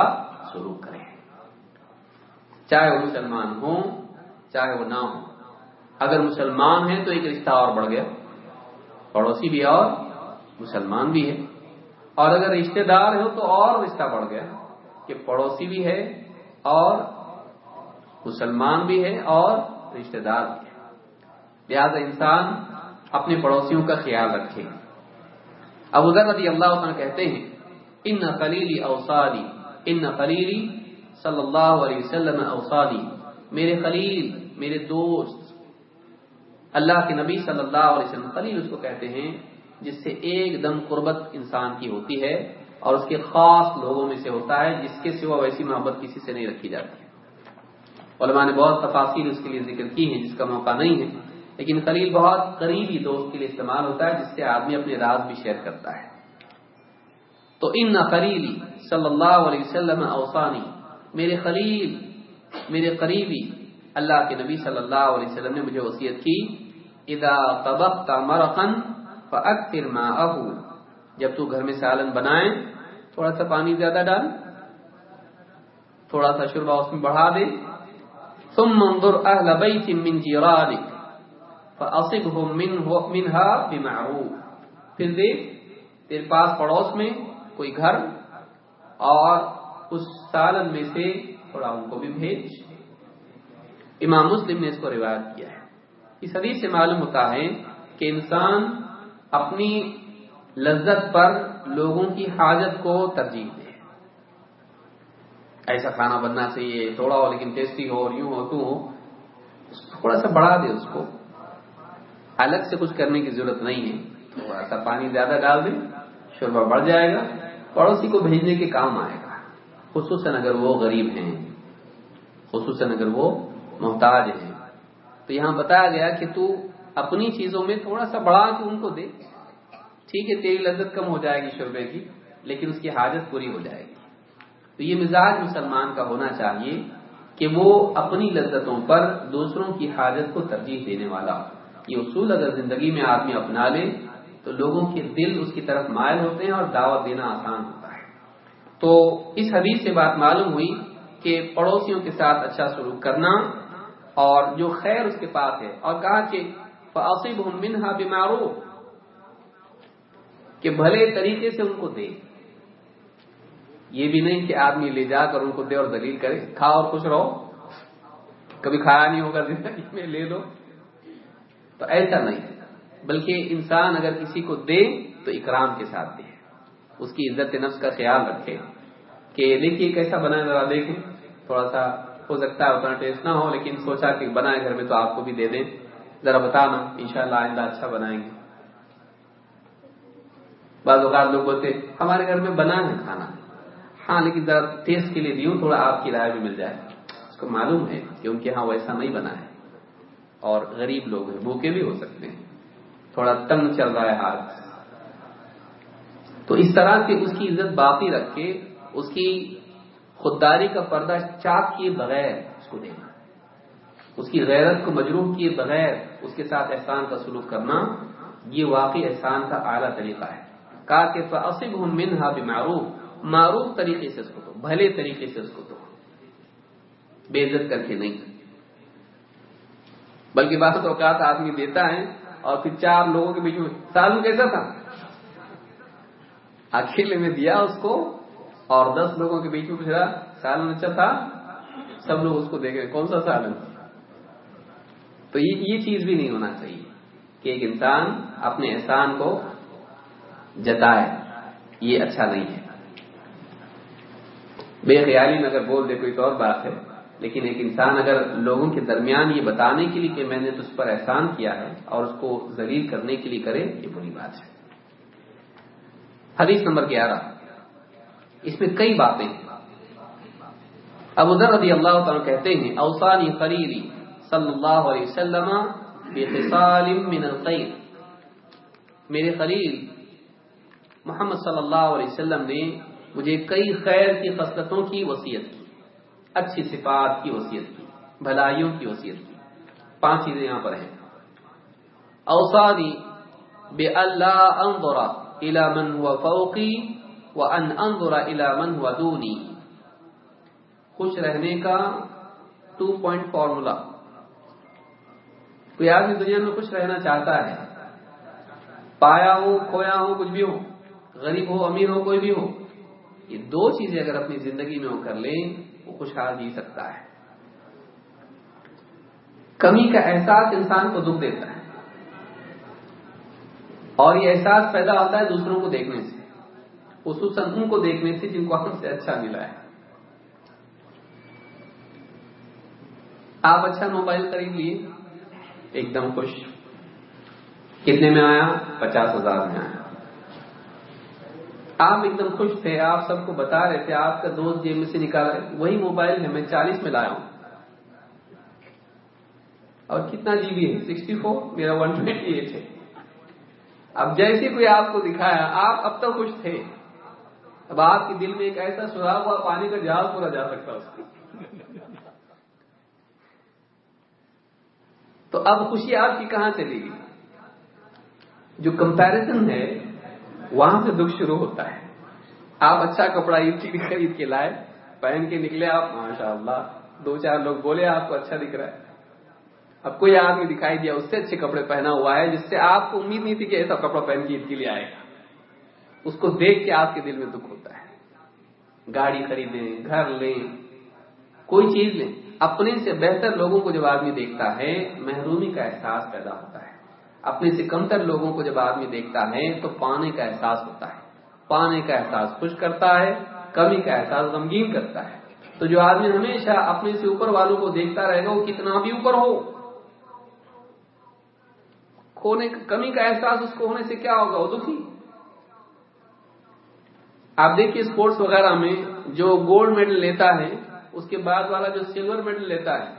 سلوک کرے۔ چاہے وہ مسلمان ہوں، چاہے وہ نہ ہو اگر مسلمان ہیں تو ایک رشتہ اور بڑھ گیا۔ پڑوسی بھی اور مسلمان بھی ہے۔ اور اگر رشتہ دار ہو تو اور رشتہ بڑھ گیا۔ کہ پڑوسی بھی ہے اور مسلمان بھی ہے اور رشتہ دار بھی ہے۔ لہذا انسان اپنے پڑوسیوں کا خیال رکھے۔ اب ادھر رضی اللہ عنہ کہتے ہیں، ان خلیلی اوسادی ان خلیلی صلی اللہ علیہ وسلم اوسادی میرے خلیل، میرے دوست اللہ کے نبی صلی اللہ علیہ وسلم خلیل اس کو کہتے ہیں، جس سے ایک دم قربت انسان کی ہوتی ہے اور اس کے خاص لوگوں میں سے ہوتا ہے، جس کے سوا ویسی محبت کسی سے نہیں رکھی جاتی۔ علماء نے بہت تفاصیل اس کے لیے ذکر کی ہے جس کا موقع نہیں ہے۔ لیکن خلیل بہت قریبی دوست کے لیے استعمال ہوتا ہے، جس سے آدمی اپنے راز بھی شیئر کرتا ہے۔ تو ان خلیلی صلی اللہ علیہ وسلم اوسانی میرے خلیل میرے قریبی، اللہ کے نبی صلی اللہ علیہ وسلم نے مجھے وصیت کی۔ اذا طبقت مرقا فاكثر ماءه۔ جب تو گھر میں سالن بنائے، تھوڑا سا پانی زیادہ ڈال، تھوڑا سا شربا اس میں بڑھا دے۔ ثم انظر اهل بيت من جيرانك فاصبهم منه منها بمعروف۔ پھر دیکھ، تیرے پاس پڑوس میں کوئی گھر، اور اس سالن میں سے تھوڑا ان کو بھی بھیج۔ امام مسلم نے اس کو روایت کیا ہے۔ اس حدیث سے معلوم ہوتا ہے کہ انسان اپنی لذت پر لوگوں کی حاجت کو ترجیح دے۔ ایسا کھانا بننا چاہیے، تھوڑا ہو لیکن ٹیسٹی ہو، اور یوں ہو، تو ہو تھوڑا سا بڑھا دے اس کو۔ الگ سے کچھ کرنے کی ضرورت نہیں ہے۔ تھوڑا سا پانی زیادہ ڈال دے، شوربہ بڑھ جائے گا، پڑوسی کو بھیجنے کے کام آئے گا۔ خصوصاً اگر وہ غریب ہیں، خصوصاً اگر وہ محتاج ہیں۔ تو یہاں بتایا گیا کہ تو اپنی چیزوں میں تھوڑا سا بڑھا کے ان کو دے۔ ٹھیک ہے، تیری لذت کم ہو جائے گی شربے کی، لیکن اس کی حاجت پوری ہو جائے گی۔ تو یہ مزاج مسلمان کا ہونا چاہیے کہ وہ اپنی لذتوں پر دوسروں کی حاجت کو ترجیح دینے والا یہ اصول اگر زندگی میں آدمی اپنا لے، تو لوگوں کے دل اس کی طرف مائل ہوتے ہیں اور دعوت دینا آسان ہوتا ہے۔ تو اس حدیث سے بات معلوم ہوئی کہ پڑوسیوں کے ساتھ اچھا سلوک کرنا اور جو خیر اس کے پاس ہے۔ اور کہا کہ فاصب منہا بیمارو کہ بھلے طریقے سے ان کو دے۔ یہ بھی نہیں کہ آدمی لے جا کر ان کو دے اور دلیل کرے۔ کھا اور خوش رہو۔ کبھی کھایا نہیں ہوگا زندگی میں، لے لو۔ تو ایسا نہیں۔ بلکہ انسان اگر کسی کو دے تو اکرام کے ساتھ دے۔ اس کی عزت نفس کا خیال رکھے۔ کہ دیکھیے کیسا بنا ذرا دیکھیں۔ تھوڑا سا ہو سکتا ہے اتنا ٹیسٹ نہ ہو، لیکن سوچا کہ بنائے گھر میں تو آپ کو بھی دے دیں۔ ذرا بتانا ان شاء اللہ آئندہ اچھا بنائیں گے۔ بعض اوقات لوگ بولتے ہمارے گھر میں بنا ہے کھانا۔ ہاں لیکن ذرا ٹیسٹ کے لیے دیوں، تھوڑا آپ کی رائے بھی مل جائے۔ اس کو معلوم ہے کہ ان کے ہاں ویسا نہیں بنا ہے۔ اور غریب لوگ ہیں، بھوکے بھی ہو سکتے ہیں۔ تھوڑا تنگ چل رہا ہے ہاتھ۔ تو اس طرح سے اس کی عزت باقی رکھ کے، اس کی خودداری کا پردہ چاک کیے بغیر اس کو دینا۔ اس کی غیرت کو مجروح کیے بغیر اس کے ساتھ احسان کا سلوک کرنا، یہ واقعی احسان کا اعلیٰ طریقہ ہے۔ کہا کہ فصب منہا معروف معروف طریقے سے اس کو دو بھلے طریقے سے اس کو دو بے عزت کر کے نہیں۔ بلکہ بات اوقات آدمی دیتا ہے اور پھر چار لوگوں کے بیچ میں سالن کیسا تھا؟ اکیلے میں دیا اس کو اور دس لوگوں کے بیچ میں پوچھ رہا سالن اچھا تھا۔ سب لوگ اس کو دیکھ رہے کون سا سالن تو یہ چیز بھی نہیں ہونا چاہیے کہ ایک انسان اپنے احسان کو جتائے۔ یہ اچھا نہیں ہے۔ بے خیالی میں اگر بول دے کوئی تو اور بات ہے۔ لیکن ایک انسان اگر لوگوں کے درمیان یہ بتانے کے لیے کہ میں نے تجھ پر احسان کیا ہے اور اس کو ذلیل کرنے کے لیے کرے، یہ بری بات ہے۔ حدیث نمبر گیارہ۔ اس میں کئی باتیں ہیں۔ ابو ذر رضی اللہ تعالیٰ کہتے ہیں اوسانی خلیلی صلی اللہ علیہ وسلم من الخیر۔ میرے خلیل محمد صلی اللہ علیہ وسلم نے مجھے کئی خیر کی خصلتوں کی وصیت کی، اچھی صفات کی وصیت کی، بھلائیوں کی وصیت کی۔ پانچ چیزیں یہاں پر ہیں۔ اوسانی بے اللہ انظر الى من هو فوقی وان انظر الى من هو دونی خوش رہنے کا ٹو پوائنٹ فارمولا کوئی آدمی دنیا میں خوش رہنا چاہتا ہے۔ پایا ہو، کھویا ہو، کچھ بھی ہو۔ غریب ہو، امیر ہو، کوئی بھی ہو۔ یہ دو چیزیں اگر اپنی زندگی میں وہ کر لیں، وہ خوشحال جی سکتا ہے۔ کمی کا احساس انسان کو دکھ دیتا ہے۔ اور یہ احساس پیدا ہوتا ہے دوسروں کو دیکھنے سے۔ خصوصاً ان کو دیکھنے سے جن کو ہم سے اچھا ملا ہے۔ آپ اچھا موبائل خرید لیے؟ ایک دم خوش۔ کتنے میں آیا؟ پچاس ہزار میں آیا۔ آپ ایک دم خوش تھے، آپ سب کو بتا رہے تھے، آپ کا دوست جیب میں سے نکالا وہی موبائل ہے، میں چالیس میں لایا ہوں۔ اور کتنا جی بی ہے؟ Sixty four? میرا ون ٹوینٹی ایٹ ہے۔ اب جیسے کوئی آپ کو دکھایا، آپ اب تک خوش تھے۔ اب آپ کے دل میں ایک ایسا سراغ ہوا، پانی کا جہاز پورا جا سکتا اس کو۔ تو اب خوشی آپ کی کہاں چلے گی جو کمپیرزن ہے، وہاں سے دکھ شروع ہوتا ہے۔ آپ اچھا کپڑا عید کی خرید کے لائے، پہن کے نکلے آپ ماشاء اللہ دو چار لوگ بولے، آپ کو اچھا دکھ رہا ہے۔ اب کوئی آدمی دکھائی دیا، اس سے اچھے کپڑے پہنا ہوا ہے، جس سے آپ کو امید نہیں تھی کہ ایسا کپڑا پہن کے عید کے لیے آئے۔ گا اس کو دیکھ کے آپ کے دل میں دکھ ہوتا ہے۔ گاڑی خریدیں، گھر لیں، کوئی چیز لیں۔ اپنے سے بہتر لوگوں کو جب آدمی دیکھتا ہے، محرومی کا احساس پیدا ہوتا ہے۔ اپنے سے کمتر لوگوں کو جب آدمی دیکھتا ہے، تو پانے کا احساس ہوتا ہے۔ پانے کا احساس خوش کرتا ہے، کمی کا احساس غمگین کرتا ہے۔ تو جو آدمی ہمیشہ اپنے سے اوپر والوں کو دیکھتا رہے گا، وہ کتنا بھی اوپر ہو۔ کھونے کمی کا احساس اس کو ہونے سے کیا ہوگا؟ وہ دکھی۔ آپ دیکھیے اسپورٹس وغیرہ میں جو گولڈ میڈل لیتا ہے، اس کے بعد والا جو سلور میڈل لیتا ہے،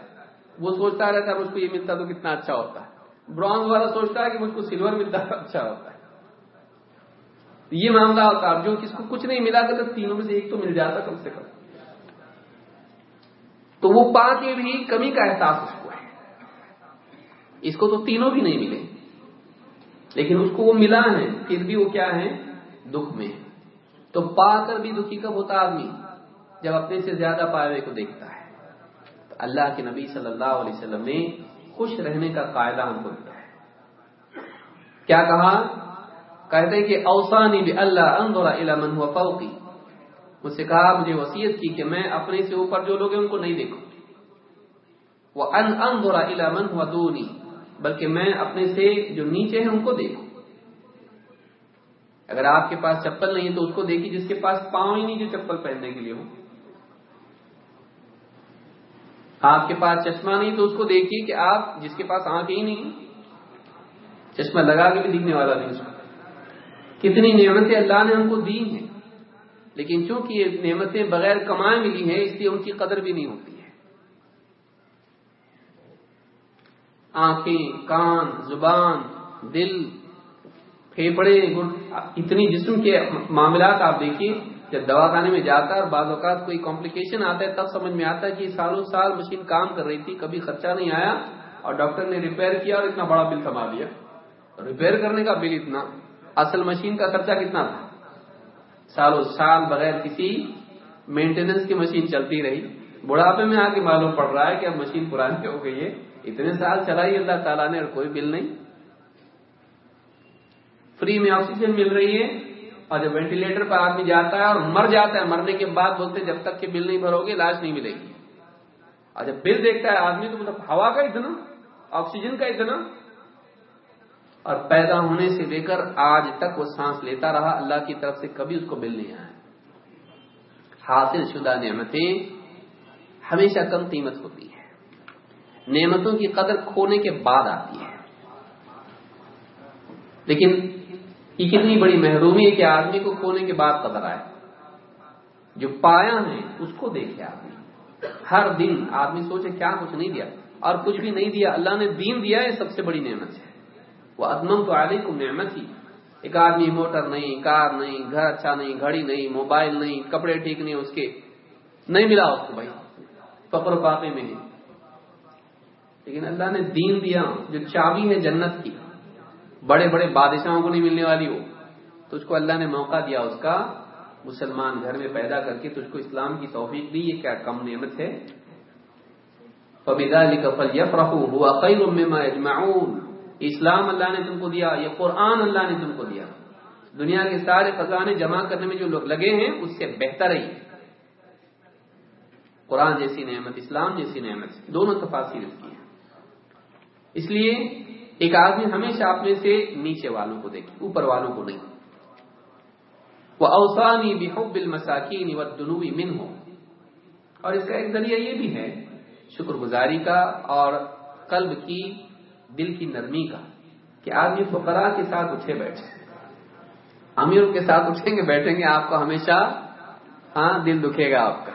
وہ سوچتا رہتا ہے مجھ کو یہ ملتا تو کتنا اچھا ہوتا ہے۔ برانز والا سوچتا ہے کہ مجھ کو سلور ملتا تو اچھا ہوتا ہے۔ یہ معاملہ ہوتا ہے۔ جو کس کو کچھ نہیں ملا تو تینوں میں سے ایک تو مل جاتا کم سے کم۔ تو وہ پا کے بھی کمی کا احساس اس کو ہے۔ اس کو تو تینوں بھی نہیں ملے۔ لیکن اس کو وہ ملا ہے، پھر بھی وہ کیا ہے؟ دکھ میں۔ تو پا کر بھی دکھی کب ہوتا آدمی جب اپنے سے زیادہ پائے کو دیکھتا ہے۔ تو اللہ کے نبی صلی اللہ علیہ وسلم نے خوش رہنے کا قاعدہ ہم کو دیا ہے۔ کیا کہا؟ کہتے کہ اوسانی بھی اللہ من ہوا فوقی۔ مجھ سے کہا، مجھے وسیعت کی کہ میں اپنے سے اوپر جو لوگ ہیں ان کو نہیں دیکھوں۔ وہ ان انگورا من ہوا دونی بلکہ میں اپنے سے جو نیچے ہیں ان کو دیکھوں۔ اگر آپ کے پاس چپل نہیں ہے تو اس کو دیکھیے جس کے پاس پاؤں ہی نہیں جو چپل پہننے کے لیے ہو۔ آپ کے پاس چشمہ نہیں تو اس کو دیکھیے کہ آپ جس کے پاس آنکھ ہی نہیں چشمہ لگا کے بھی دکھنے والا نہیں اس کو۔ کتنی نعمتیں اللہ نے ہم کو دی ہیں۔ لیکن چونکہ یہ نعمتیں بغیر کمائے ملی ہیں، اس لیے ان کی قدر بھی نہیں ہوتی ہے۔ آنکھیں، کان، زبان، دل پھیپڑے اتنی جسم کے معاملات آپ دیکھیے جب دواخانے میں جاتا ہے اور بعض اوقات کوئی کمپلیکیشن آتا ہے، تب سمجھ میں آتا ہے کہ سالوں سال مشین کام کر رہی تھی، کبھی خرچہ نہیں آیا اور ڈاکٹر نے ریپیئر کیا اور اتنا بڑا بل تھما دیا ریپیئر کرنے کا بل اتنا، اصل مشین کا خرچہ کتنا تھا؟ سالوں سال بغیر کسی مینٹیننس کی مشین چلتی رہی۔ بڑھاپے میں آ کے معلوم پڑ رہا ہے کہ اب مشین پرانی ہو گئی ہے۔ اتنے سال چلائی اللہ تعالیٰ نے اور کوئی بل نہیں۔ فری میں آکسیجن مل رہی ہے اور جب وینٹیلیٹر پر آدمی جاتا ہے اور مر جاتا ہے، مرنے کے بعد بولتے جب تک کہ بل نہیں بھرو گے لاش نہیں ملے گی۔ اور جب بل دیکھتا ہے، آدمی تو مطلب ہوا کا اتنا، آکسیجن کا اتنا۔ اور پیدا ہونے سے لے کر آج تک وہ سانس لیتا رہا، اللہ کی طرف سے کبھی اس کو بل نہیں آیا۔ حاصل شدہ نعمتیں ہمیشہ کم قیمت ہوتی ہے نعمتوں کی قدر کھونے کے بعد آتی ہے لیکن یہ کتنی بڑی محرومی ہے کہ آدمی کو کھونے کے بعد قدر آئے۔ جو پایا ہے، اس کو دیکھے آدمی۔ ہر دن آدمی سوچے کیا کچھ نہیں دیا۔ اور کچھ بھی نہیں دیا۔ اللہ نے دین دیا ہے سب سے بڑی نعمت ہے۔ وہ ادمم تو علی کو نعمت ہی ایک آدمی موٹر نہیں، کار نہیں، گھر اچھا نہیں، گھڑی نہیں، موبائل نہیں، کپڑے ٹھیک نہیں، اس کے نہیں ملا اس کو بھائی۔ فقر پاپے میں لیکن اللہ نے دین دیا، جو چابی ہے جنت کی۔ بڑے بڑے بادشاہوں کو نہیں ملنے والی ہو تو اس کو اللہ نے موقع دیا اس کا مسلمان گھر میں پیدا کر کے تجھ کو اسلام کی توفیق دی، یہ کیا کم نعمت ہے؟ اسلام اللہ نے تم کو دیا، یہ قرآن اللہ نے تم کو دیا۔ دنیا کے سارے خزانے جمع کرنے میں جو لوگ لگے ہیں، اس سے بہتر ہی قرآن جیسی نعمت، اسلام جیسی نعمت، دونوں تفاصیر اس کی ہیں۔ اس لیے ایک آدمی ہمیشہ اپنے سے نیچے والوں کو دیکھے، اوپر والوں کو نہیں۔ وہ اوسانی بحب المساکین والدنوی من ہو اور اس کا ایک ذریعہ یہ بھی ہے، شکر گزاری کا اور قلب کی، دل کی نرمی کا، کہ آدمی فقراء کے ساتھ اٹھے بیٹھے۔ امیروں کے ساتھ اٹھیں گے، بیٹھیں گے، آپ کو ہمیشہ ہاں دل دکھے گا آپ کا۔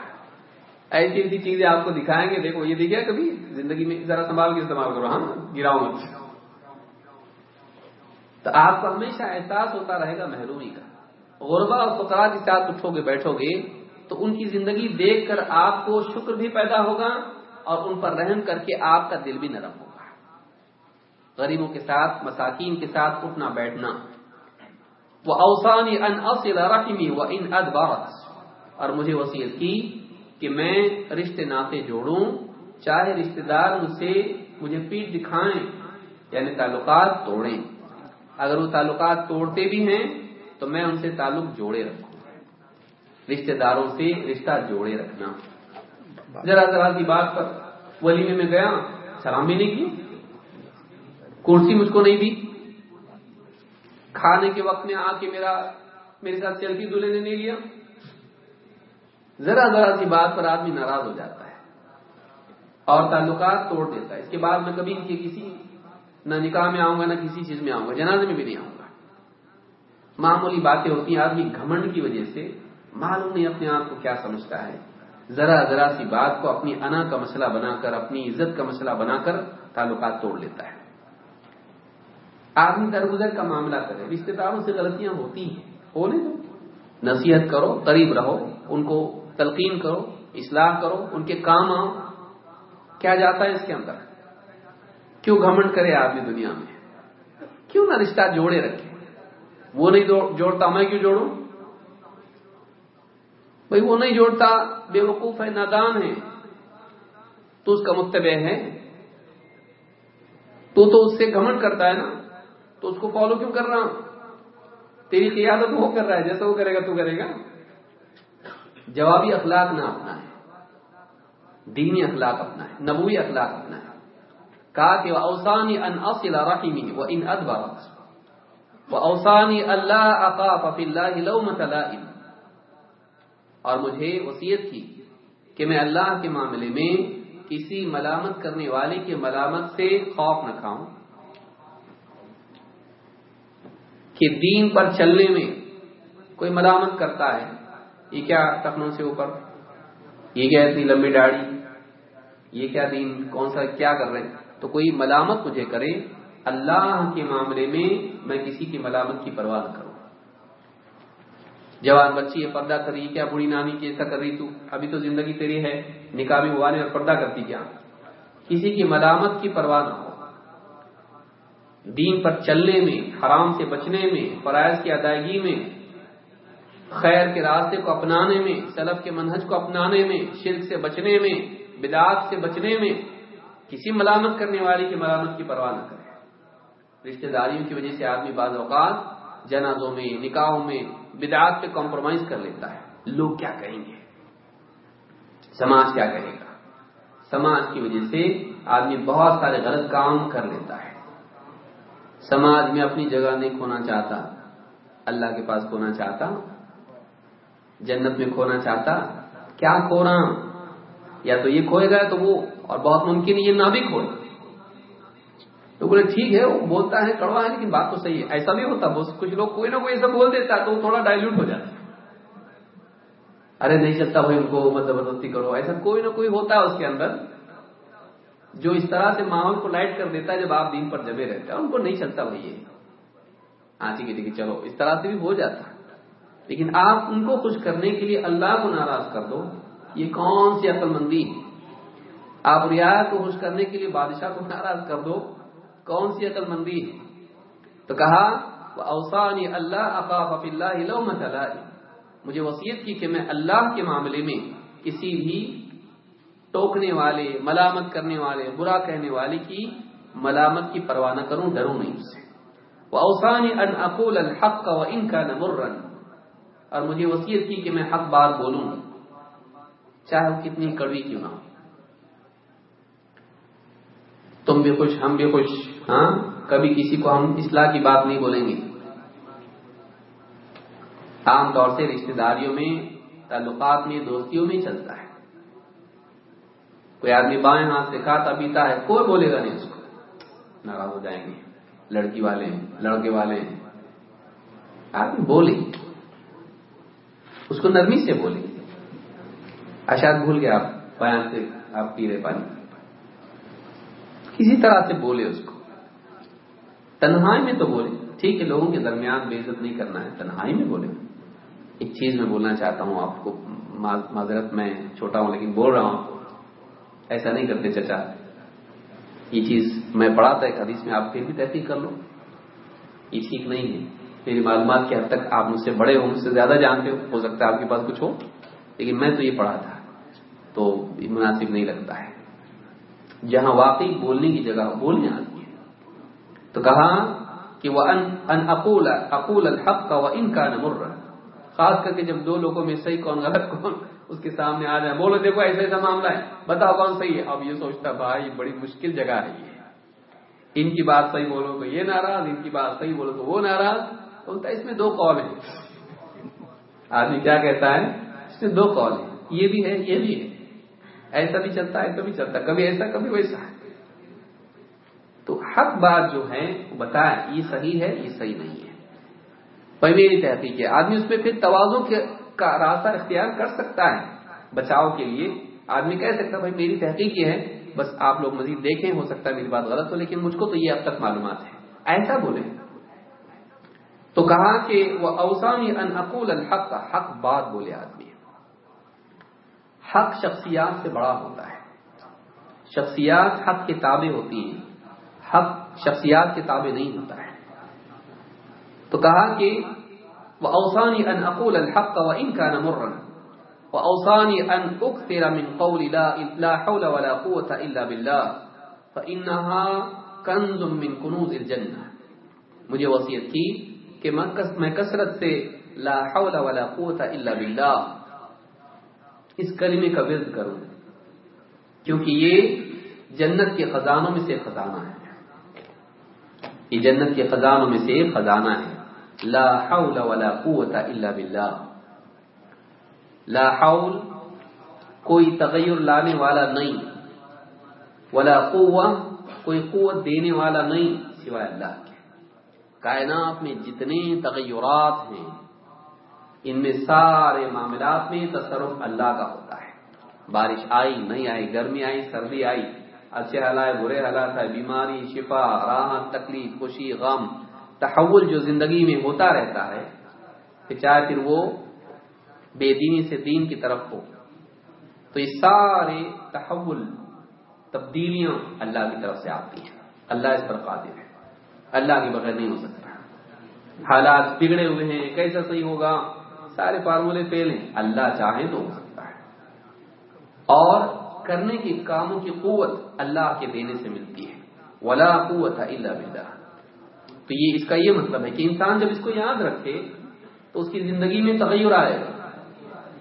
ایسی ایسی چیزیں آپ کو دکھائیں گے، دیکھو، یہ دکھا کبھی زندگی میں ذرا سنبھال کے استعمال کرو ہاں گراؤ مت۔ تو آپ کو ہمیشہ احساس ہوتا رہے گا محرومی کا۔ غربا اور فقرا کے ساتھ اٹھو گے، بیٹھو گے، تو ان کی زندگی دیکھ کر آپ کو شکر بھی پیدا ہوگا اور ان پر رحم کر کے آپ کا دل بھی نرم ہوگا۔ غریبوں کے ساتھ، مساکین کے ساتھ اٹھنا، بیٹھنا۔ وہ اوسانی ان اصل رحمی و ان ادبارت اور مجھے وصیت کی کہ میں رشتے ناطے جوڑوں، چاہے رشتے دار مجھ سے مجھے پیٹ دکھائیں یعنی تعلقات توڑیں۔ اگر وہ تعلقات توڑتے بھی ہیں، تو میں ان سے تعلق جوڑے رکھوں۔ رشتے داروں سے رشتہ جوڑے رکھنا۔ ذرا ذرا کی بات پر ولیمے میں گیا، سلام بھی نہیں کی۔ کرسی مجھ کو نہیں دی۔ کھانے کے وقت میں آ کے میرا، میرے ساتھ سیلفی دلہے نے نہیں لیا ذرا ذرا سی بات پر آدمی ناراض ہو جاتا ہے اور تعلقات توڑ دیتا ہے۔ اس کے بعد میں کبھی ان کے کسی نہ نکاح میں آؤں گا، نہ کسی چیز میں آؤں گا، جنازے میں بھی نہیں آؤں گا۔ معمولی باتیں ہوتی ہیں آدمی گھمنڈ کی وجہ سے معلوم نہیں اپنے آپ کو کیا سمجھتا ہے۔ ذرا ذرا سی بات کو اپنی انا کا مسئلہ بنا کر، اپنی عزت کا مسئلہ بنا کر تعلقات توڑ لیتا ہے۔ آدمی درگزر کا معاملہ کرے رشتے داروں سے غلطیاں ہوتی ہیں۔ ہونے دو۔ نصیحت کرو، قریب رہو، ان کو تلقین کرو، اصلاح کرو، ان کے کام آؤ۔ کیا جاتا ہے اس کے اندر؟ کیوں گھمنڈ کرے آدمی دنیا میں؟ کیوں نہ رشتہ جوڑے رکھے؟ وہ نہیں جوڑتا، میں کیوں جوڑوں؟ بھائی وہ نہیں جوڑتا بے وقوف ہے، نادان ہے۔ تو اس کا متبع ہے تو تو اس سے گھمنڈ کرتا ہے نا؟ تو اس کو فالو کیوں کر رہا تیری قیادت وہ کر رہا ہے، جیسا وہ کرے گا، تو کرے گا۔ جوابی اخلاق نہ اپنا ہے دینی اخلاق اپنا ہے نبوی اخلاق اپنا ہے کہا کہ اوسانی ان اصل رحمی وہ ان ادبا وہ اوسانی اللہ اقاف اللہ اور مجھے وصیت کی کہ میں اللہ کے معاملے میں کسی ملامت کرنے والے کے ملامت سے خوف نہ کھاؤں. کہ دین پر چلنے میں کوئی ملامت کرتا ہے، یہ کیا ٹخنوں سے اوپر؟ یہ کیا اتنی لمبی داڑھی؟ یہ کیا دین کون سا کیا کر رہے تو کوئی ملامت مجھے کرے، اللہ کے معاملے میں میں کسی کی ملامت کی پرواہ نہ کروں۔ جوان بچی ہے، پردہ کر رہی کیا بڑی نانی کی ایسا کر رہی تو ابھی تو زندگی تیری ہے، نکاح بھی ہوا نہیں اور پردہ کرتی کیا؟ کسی کی ملامت کی پرواہ نہ ہو۔ دین پر چلنے میں، حرام سے بچنے میں، فرائض کی ادائیگی میں، خیر کے راستے کو اپنانے میں سلب کے منہج کو اپنانے میں، شرک سے بچنے میں، بدعات سے بچنے میں کسی ملامت کرنے والی کی ملامت کی پرواہ نہ کرے۔ رشتہ داریوں کی وجہ سے آدمی بعض اوقات جنازوں میں، نکاحوں میں بدعات پہ کمپرومائز کر لیتا ہے۔ لوگ کیا کہیں گے؟ سماج کیا کہے گا؟ سماج کی وجہ سے آدمی بہت سارے غلط کام کر لیتا ہے۔ سماج میں اپنی جگہ نہیں کھونا چاہتا، اللہ کے پاس کھونا چاہتا، جنت میں کھونا چاہتا، کیا کھونا یا تو یہ کھوئے گا تو وہ اور بہت ممکن یہ نہ بھی کھوئے۔ تو بولے ٹھیک ہے، وہ بولتا ہے، کڑوا ہے، لیکن بات تو صحیح ہے۔ ایسا بھی ہوتا کچھ لوگ کوئی نہ کوئی ایسا بول دیتا ہے تو وہ تھوڑا ڈائلوٹ ہو جاتا۔ ارے نہیں چلتا بھائی ان کو زبردستی کرو۔ ایسا کوئی نہ کوئی ہوتا ہے اس کے اندر۔ جو اس طرح سے ماحول کو لائٹ کر دیتا ہے، جب آپ دین پر جمے رہتے ہیں، ان کو نہیں چلتا بھائی یہ۔ ہاں ٹھیک ہے ٹھیک ہے، چلو، اس طرح سے بھی ہو جاتا۔ لیکن آپ ان کو خوش کرنے کے لیے اللہ کو ناراض کر دو۔ یہ کون سی عقل مندی؟ ہے آپ ریاض کو خوش کرنے کے لیے بادشاہ کو ناراض کر دو، کون سی عقل مندی؟ ہے تو کہا اوسانی اللہ اقاف اللہ مجھے وصیت کی کہ میں اللہ کے معاملے میں کسی بھی ٹوکنے والے، ملامت کرنے والے، برا کہنے والے کی ملامت کی پرواہ نہ کروں، ڈروں نہیں اس سے۔ وہ اوسانی ان اقول الحق کا ان کا نمرن اور مجھے وصیت کی کہ میں حق بات بولوں۔ چاہے وہ کتنی کڑوی کیوں نہ ہو۔ تم بھی خوش، ہم بھی خوش۔ ہاں کبھی کسی کو ہم اصلاح کی بات نہیں بولیں گے۔ عام طور سے رشتے داریوں میں، تعلقات میں، دوستیوں میں چلتا ہے۔ کوئی آدمی بائیں ہاتھ سے کھاتا پیتا ہے کوئی بولے گا نہیں اس کو؟ ناراض ہو جائیں گے۔ لڑکی والے ہیں، لڑکے والے ہیں۔ آدمی بولے۔ اس کو نرمی سے بولے۔ اشاد بھول گیا آپ، بیان سے آپ پی رہے پانی کسی طرح سے بولے اس کو۔ تنہائی میں تو بولے۔ ٹھیک ہے، لوگوں کے درمیان بے عزت نہیں کرنا ہے، تنہائی میں بولے۔ ایک چیز میں بولنا چاہتا ہوں، آپ کو معذرت، میں چھوٹا ہوں لیکن بول رہا ہوں۔ ایسا نہیں کرتے چچا۔ یہ چیز میں پڑھا تھا ایک حدیث میں، آپ پھر بھی تحقیق کر لو۔ یہ ٹھیک نہیں ہے۔ میری معلومات کے حد تک آپ مجھ سے بڑے ہو مجھ سے زیادہ جانتے ہو۔ ہو سکتا ہے آپ کے پاس کچھ ہو، لیکن میں تو یہ پڑھا تھا تو مناسب نہیں لگتا ہے۔ جہاں واقعی بولنے کی جگہ بولنے آتی ہے۔ تو کہا کہ وہ ان اقول اقول الحق کا وہ ان کا نمر خاص کر کے جب دو لوگوں میں صحیح کون، غلط کون اس کے سامنے آ جائے، بولو دیکھو ایسا ایسا معاملہ ہے۔ بتاؤ کون صحیح ہے۔ اب یہ سوچتا بھائی بڑی مشکل جگہ ہے یہ۔ ان کی بات صحیح بولو تو یہ ناراض، ان کی بات صحیح بولو تو وہ ناراض۔ بولتا ہے، اس میں دو کال ہیں۔ آدمی کیا کہتا ہے؟ اس میں دو کال ہیں۔ یہ بھی ہے، یہ بھی ہے۔ ایسا بھی چلتا ہے، ایسا بھی چلتا ہے، کبھی ایسا، کبھی ویسا۔ ہے تو حق بات جو ہے بتائیں یہ صحیح ہے، یہ صحیح نہیں ہے۔ میری تحقیق ہے، آدمی اس میں پھر توازوں کا راستہ اختیار کر سکتا ہے بچاؤ کے لیے۔ آدمی کہہ سکتا بھائی میری تحقیق یہ ہے، بس آپ لوگ مزید دیکھیں، ہو سکتا ہے میری بات غلط ہو، لیکن مجھ کو تو یہ اب تک معلومات ہے۔ ایسا بولے تو کہا کہ وہ اوسانی ان اقول الحق، حق بات بولے آدمی۔ حق شخصیات سے بڑا ہوتا ہے۔ شخصیات حق کتابیں ہوتی ہیں، حق شخصیات کتابیں نہیں ہوتا ہے۔ تو کہا کہ وہ اوسانی ان اقول الحق و ان کا نمرن وہ اوسانی ان اکثر من قول لا حول ولا قوة الا بالله۔ فانها کنز من کنوز الجنہ مجھے وصیت کی کہ میں کثرت سے لا حول ولا قوة الا بالله۔ اس کلمے کا ورد کروں؟ کیونکہ یہ جنت کے خزانوں میں سے خزانہ ہے۔ یہ جنت کے خزانوں میں سے خزانہ ہے۔ لا حول ولا قوت الا باللہ۔ لا حول کوئی تغیر لانے والا نہیں۔ ولا قوہ کوئی قوت دینے والا نہیں سوائے اللہ کے۔ کائنات میں جتنے تغیرات ہیں ان میں سارے معاملات میں تصرف اللہ کا ہوتا ہے۔ بارش آئی، نہیں آئی، گرمی آئی، سردی آئی اچھے حالات برے حالات ہے بیماری، شفا، راحت، تکلیف، خوشی، غم، تحول جو زندگی میں ہوتا رہتا ہے کہ چاہے پھر وہ بے دینی سے دین کی طرف ہو۔ تو یہ سارے تحول، تبدیلیاں اللہ کی طرف سے آتی ہیں۔ اللہ اس پر قادر ہے۔ اللہ کے بغیر نہیں ہو سکتا۔ حالات بگڑے ہوئے ہیں، کیسا صحیح ہوگا؟ سارے فارمولے فیل ہیں۔ اللہ چاہے تو ہو سکتا ہے۔ اور کرنے کے کاموں کی قوت اللہ کے دینے سے ملتی ہے۔ ولا قوت الا باللہ۔ تو یہ اس کا یہ مطلب ہے کہ انسان جب اس کو یاد رکھے تو اس کی زندگی میں تغیر آئے۔ گا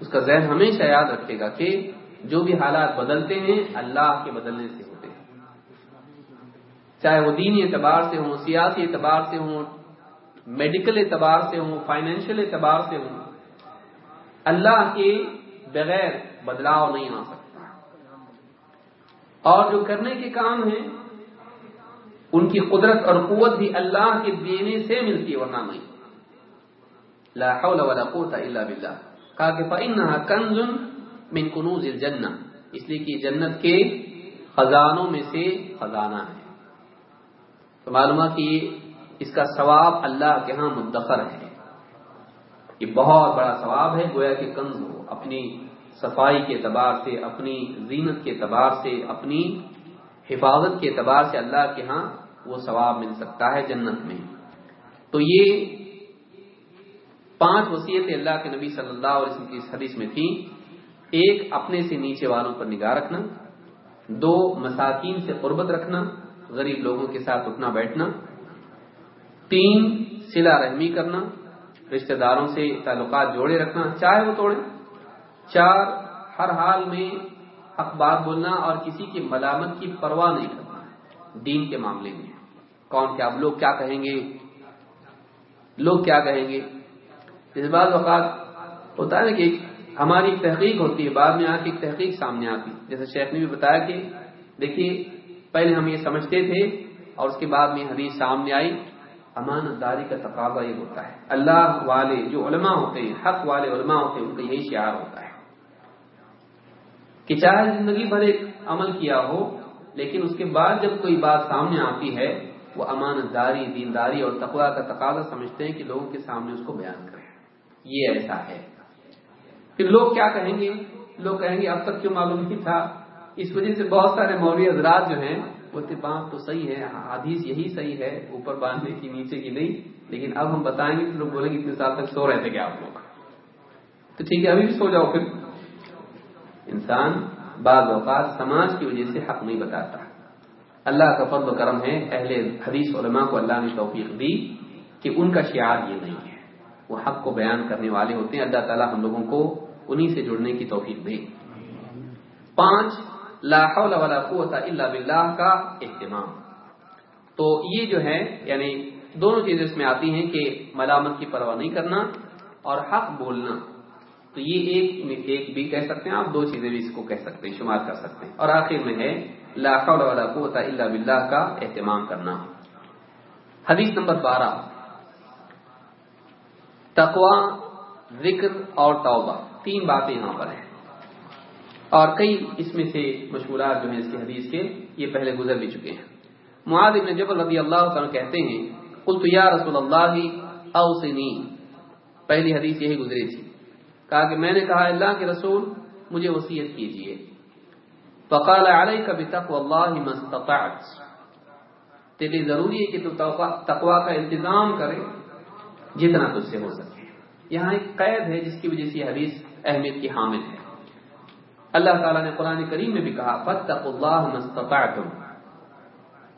اس کا ذہن ہمیشہ یاد رکھے گا کہ جو بھی حالات بدلتے ہیں، اللہ کے بدلنے سے ہوتے ہیں۔ چاہے وہ دینی اعتبار سے ہوں، سیاسی اعتبار سے ہوں، میڈیکل اعتبار سے ہوں فائنینشیل اعتبار سے ہوں اللہ کے بغیر بدلاؤ نہیں آ سکتا۔ اور جو کرنے کے کام ہیں، ان کی قدرت اور قوت بھی اللہ کے دینے سے ملتی ہے، ورنہ نہیں۔ لا حول ولا قوت الا باللہ۔ کہا کہ فإنها کنز من کنوز الجنہ اس لیے کہ جنت کے خزانوں میں سے خزانہ ہے۔ تو معلومات کہ اس کا ثواب اللہ کے ہاں مدخر ہے۔ یہ بہت بڑا ثواب ہے، گویا کہ کنز ہو۔ اپنی صفائی کے اعتبار سے، اپنی زینت کے اعتبار سے، اپنی حفاظت کے اعتبار سے اللہ کے ہاں وہ ثواب مل سکتا ہے جنت میں۔ تو یہ پانچ وصیتیں اللہ کے نبی صلی اللہ علیہ وسلم کی حدیث میں تھی ایک، اپنے سے نیچے والوں پر نگاہ رکھنا۔ دو، مساکین سے قربت رکھنا۔ غریب لوگوں کے ساتھ اٹھنا بیٹھنا۔ تین سلا رحمی کرنا۔ رشتہ داروں سے تعلقات جوڑے رکھنا، چاہے وہ توڑے چار، ہر حال میں اخبار بولنا اور کسی کی ملامت کی پرواہ نہیں کرنا دین کے معاملے میں۔ کون کیا؟ اب لوگ کیا کہیں گے؟ لوگ کیا کہیں گے؟ اس بعض اوقات ہوتا ہے نا کہ ہماری تحقیق ہوتی ہے، بعد میں آ کے تحقیق سامنے آتی۔ جیسے شیخ نے بھی بتایا کہ دیکھیے، پہلے ہم یہ سمجھتے تھے اور اس کے بعد میں حدیث سامنے آئی۔ امانت داری کا تقاضا یہ ہوتا ہے۔ اللہ والے جو علماء ہوتے ہیں، حق والے علماء ہوتے ہیں، ان کا یہی شعار ہوتا ہے۔ کہ چاہے زندگی بھر ایک عمل کیا ہو، لیکن اس کے بعد جب کوئی بات سامنے آتی ہے، وہ امانت داری دینداری اور تقوا کا تقاضا سمجھتے ہیں کہ لوگوں کے سامنے اس کو بیان کریں۔ یہ ایسا ہے۔ پھر لوگ کیا کہیں گے؟ لوگ کہیں گے، اب تک کیوں معلوم نہیں تھا؟ اس وجہ سے بہت سارے مولوی حضرات جو ہیں وہ اتفاق تو صحیح ہے، حدیث یہی صحیح ہے، اوپر باندھنے کی، نیچے کی نہیں، لیکن اب ہم بتائیں گے تو لوگ بولیں گے، اتنے سال تک سو رہے تھے کیا آپ لوگ؟ تو ٹھیک ہے، ابھی بھی سو جاؤ پھر۔ انسان بعض اوقات سماج کی وجہ سے حق نہیں بتاتا۔ اللہ کا فضل و کرم ہے، اہل حدیث علماء کو اللہ نے توفیق دی کہ ان کا شعار یہ نہیں ہے۔ وہ حق کو بیان کرنے والے ہوتے ہیں۔ اللہ تعالیٰ ہم لوگوں کو انہی سے جڑنے کی توفیق دے۔ پانچ لا حول ولا قوت الا باللہ کا اہتمام۔ تو یہ جو ہے یعنی دونوں چیزیں اس میں آتی ہیں کہ ملامت کی پرواہ نہیں کرنا اور حق بولنا۔ تو یہ ایک ایک بھی کہہ سکتے ہیں، آپ دو چیزیں بھی اس کو کہہ سکتے ہیں، شمار کر سکتے ہیں۔ اور آخر میں ہے، لا حول ولا قوت الا باللہ کا اہتمام کرنا۔ حدیث نمبر بارہ۔ تقوا ذکر اور توبہ۔ تین باتیں یہاں پر ہیں۔ اور کئی اس میں سے مشہورات جو ہیں اس کی حدیث کے، یہ پہلے گزر بھی چکے ہیں۔ معاذ ابن جبل رضی اللہ تعالیٰ کہتے ہیں، قلت یا رسول اللہ اوسنی پہلی حدیث یہی گزری تھی۔ کہا کہ میں نے کہا، اللہ کے رسول، مجھے وصیت کیجیے۔ فقال، علیک بتقوى اللہ ما استطعت۔ تیری ضروری ہے کہ تو تقوا کا انتظام کرے، جتنا تجھ سے ہو سکے۔ یہاں ایک قید ہے جس کی وجہ سے یہ حدیث اہمیت کی حامل ہے۔ اللہ تعالیٰ نے قرآن کریم میں بھی کہا فتقوا اللہ ما استطعتم۔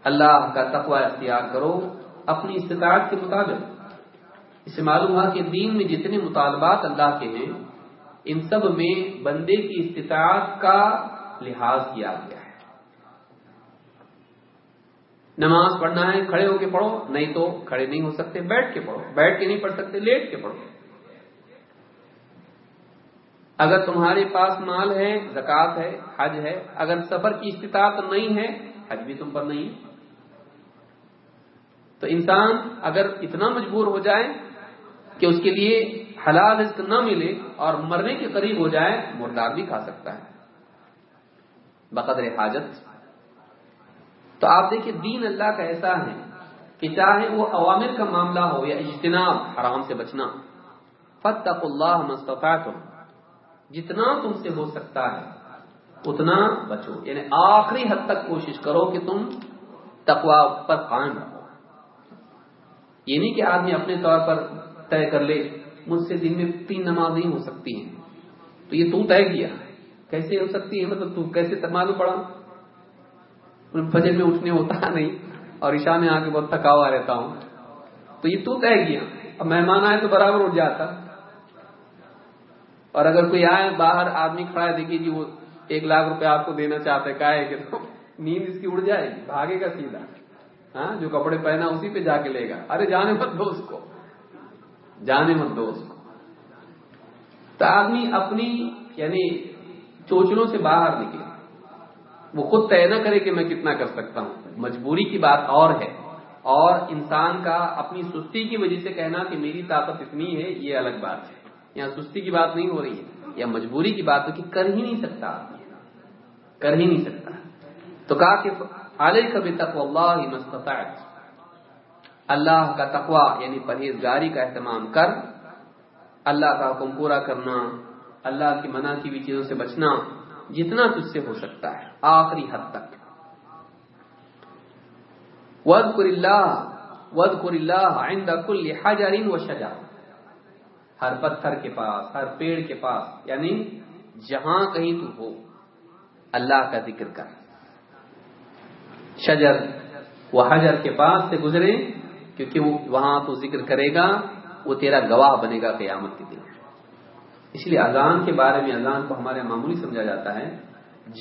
اللہ کا تقوی اختیار کرو اپنی استطاعت کے مطابق۔ اسے معلوم ہوا کہ دین میں جتنے مطالبات اللہ کے ہیں، ان سب میں بندے کی استطاعت کا لحاظ کیا گیا ہے۔ نماز پڑھنا ہے، کھڑے ہو کے پڑھو، نہیں تو کھڑے نہیں ہو سکتے، بیٹھ کے پڑھو، بیٹھ کے نہیں پڑھ سکتے، لیٹ کے پڑھو۔ اگر تمہارے پاس مال ہے زکات ہے، حج ہے، اگر سفر کی استطاعت نہیں ہے، حج بھی تم پر نہیں ہے۔ تو انسان اگر اتنا مجبور ہو جائے کہ اس کے لیے حلال رزق نہ ملے اور مرنے کے قریب ہو جائے، مردار بھی کھا سکتا ہے۔ بقدر حاجت۔ تو آپ دیکھیں دین اللہ کا ایسا ہے کہ چاہے وہ عوامر کا معاملہ ہو یا اجتناب، حرام سے بچنا فتق اللہ مستفیتم جتنا تم سے ہو سکتا ہے، اتنا بچو۔ یعنی آخری حد تک کوشش کرو کہ تم تقوا پر قائم رہو۔ یہ نہیں کہ آدمی اپنے طور پر طے کر لے، مجھ سے دن میں تین نماز نہیں ہو سکتی ہیں۔ تو یہ تو طے کیا۔ کیسے ہو سکتی ہے مطلب تو کیسے معلوم پڑا فجر میں اٹھنے ہوتا نہیں اور عشاء میں آ کے بہت تھکا ہوا رہتا ہوں۔ تو یہ تو طے کیا۔ اب مہمان آئے تو برابر اٹھ جاتا۔ اور اگر کوئی آئے باہر آدمی کھڑا ہے، دیکھیے جی وہ ایک لاکھ روپے آپ کو دینا چاہتے کا ہے کہ تو نیند اس کی اڑ جائے گی، بھاگے گا سیدھا۔ ہاں جو کپڑے پہنا اسی پہ جا کے لے گا۔ ارے، جانے مت دو اس کو۔ جانے مت دو اس کو۔ تو آدمی اپنی یعنی چوچلوں سے باہر نکلے۔ وہ خود طے نہ کرے کہ میں کتنا کر سکتا ہوں۔ مجبوری کی بات اور ہے۔ اور انسان کا اپنی سستی کی وجہ سے کہنا کہ میری طاقت اتنی ہے، یہ الگ بات ہے۔ یہاں سستی کی بات نہیں ہو رہی ہے، یا مجبوری کی بات ہے کہ کر ہی نہیں سکتا، کر ہی نہیں سکتا۔ تو کہا کہ علیہ کبھی تقوی اللہ مستطاعت اللہ کا تقوی یعنی پرہیزگاری کا اہتمام کر۔ اللہ کا حکم پورا کرنا، اللہ کی منع کی بھی چیزوں سے بچنا، جتنا تجھ سے ہو سکتا ہے، آخری حد تک۔ وَذْكُرِ اللَّهِ وَذْكُرِ اللَّهَ عِنْدَ كُلِّ حَجَرٍ وَشَجَرٍ۔ ہر پتھر کے پاس، ہر پیڑ کے پاس یعنی جہاں کہیں تو ہو، اللہ کا ذکر کر۔ شجر، وہ حجر کے پاس سے گزرے، کیونکہ وہ وہاں تو ذکر کرے گا، وہ تیرا گواہ بنے گا قیامت کے دن۔ اس لیے اذان کے بارے میں، اذان کو ہمارے معمولی سمجھا جاتا ہے،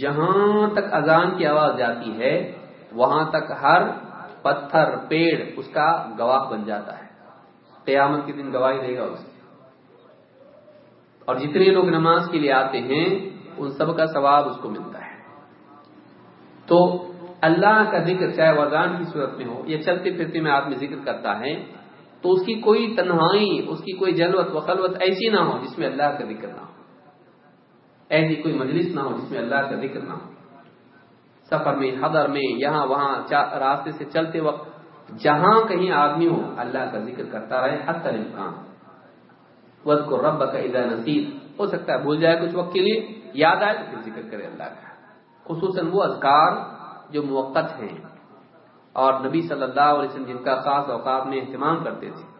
جہاں تک اذان کی آواز جاتی ہے، وہاں تک ہر پتھر، پیڑ، اس کا گواہ بن جاتا ہے۔ قیامت کے دن گواہی دے گا اسے اور جتنے لوگ نماز کے لیے آتے ہیں، ان سب کا ثواب اس کو ملتا ہے۔ تو اللہ کا ذکر چاہے وزان کی صورت میں ہو یا چلتے پھرتے میں آدمی ذکر کرتا ہے، تو اس کی کوئی تنہائی، اس کی کوئی جلوت و خلوت ایسی نہ ہو جس میں اللہ کا ذکر نہ ہو۔ ایسی کوئی مجلس نہ ہو جس میں اللہ کا ذکر نہ ہو۔ سفر میں، حضر میں، یہاں، وہاں راستے سے چلتے وقت جہاں کہیں آدمی ہو، اللہ کا ذکر کرتا رہے حت الامکان۔ وز کو رب کا ادا نصیب ہو سکتا ہے بھول جائے کچھ وقت کے لیے، یاد آئے تو پھر ذکر کرے اللہ کا۔ خصوصاً وہ اذکار جو موقع ہیں اور نبی صلی اللہ علیہ وسلم جن کا خاص اوقات میں اہتمام کرتے تھے۔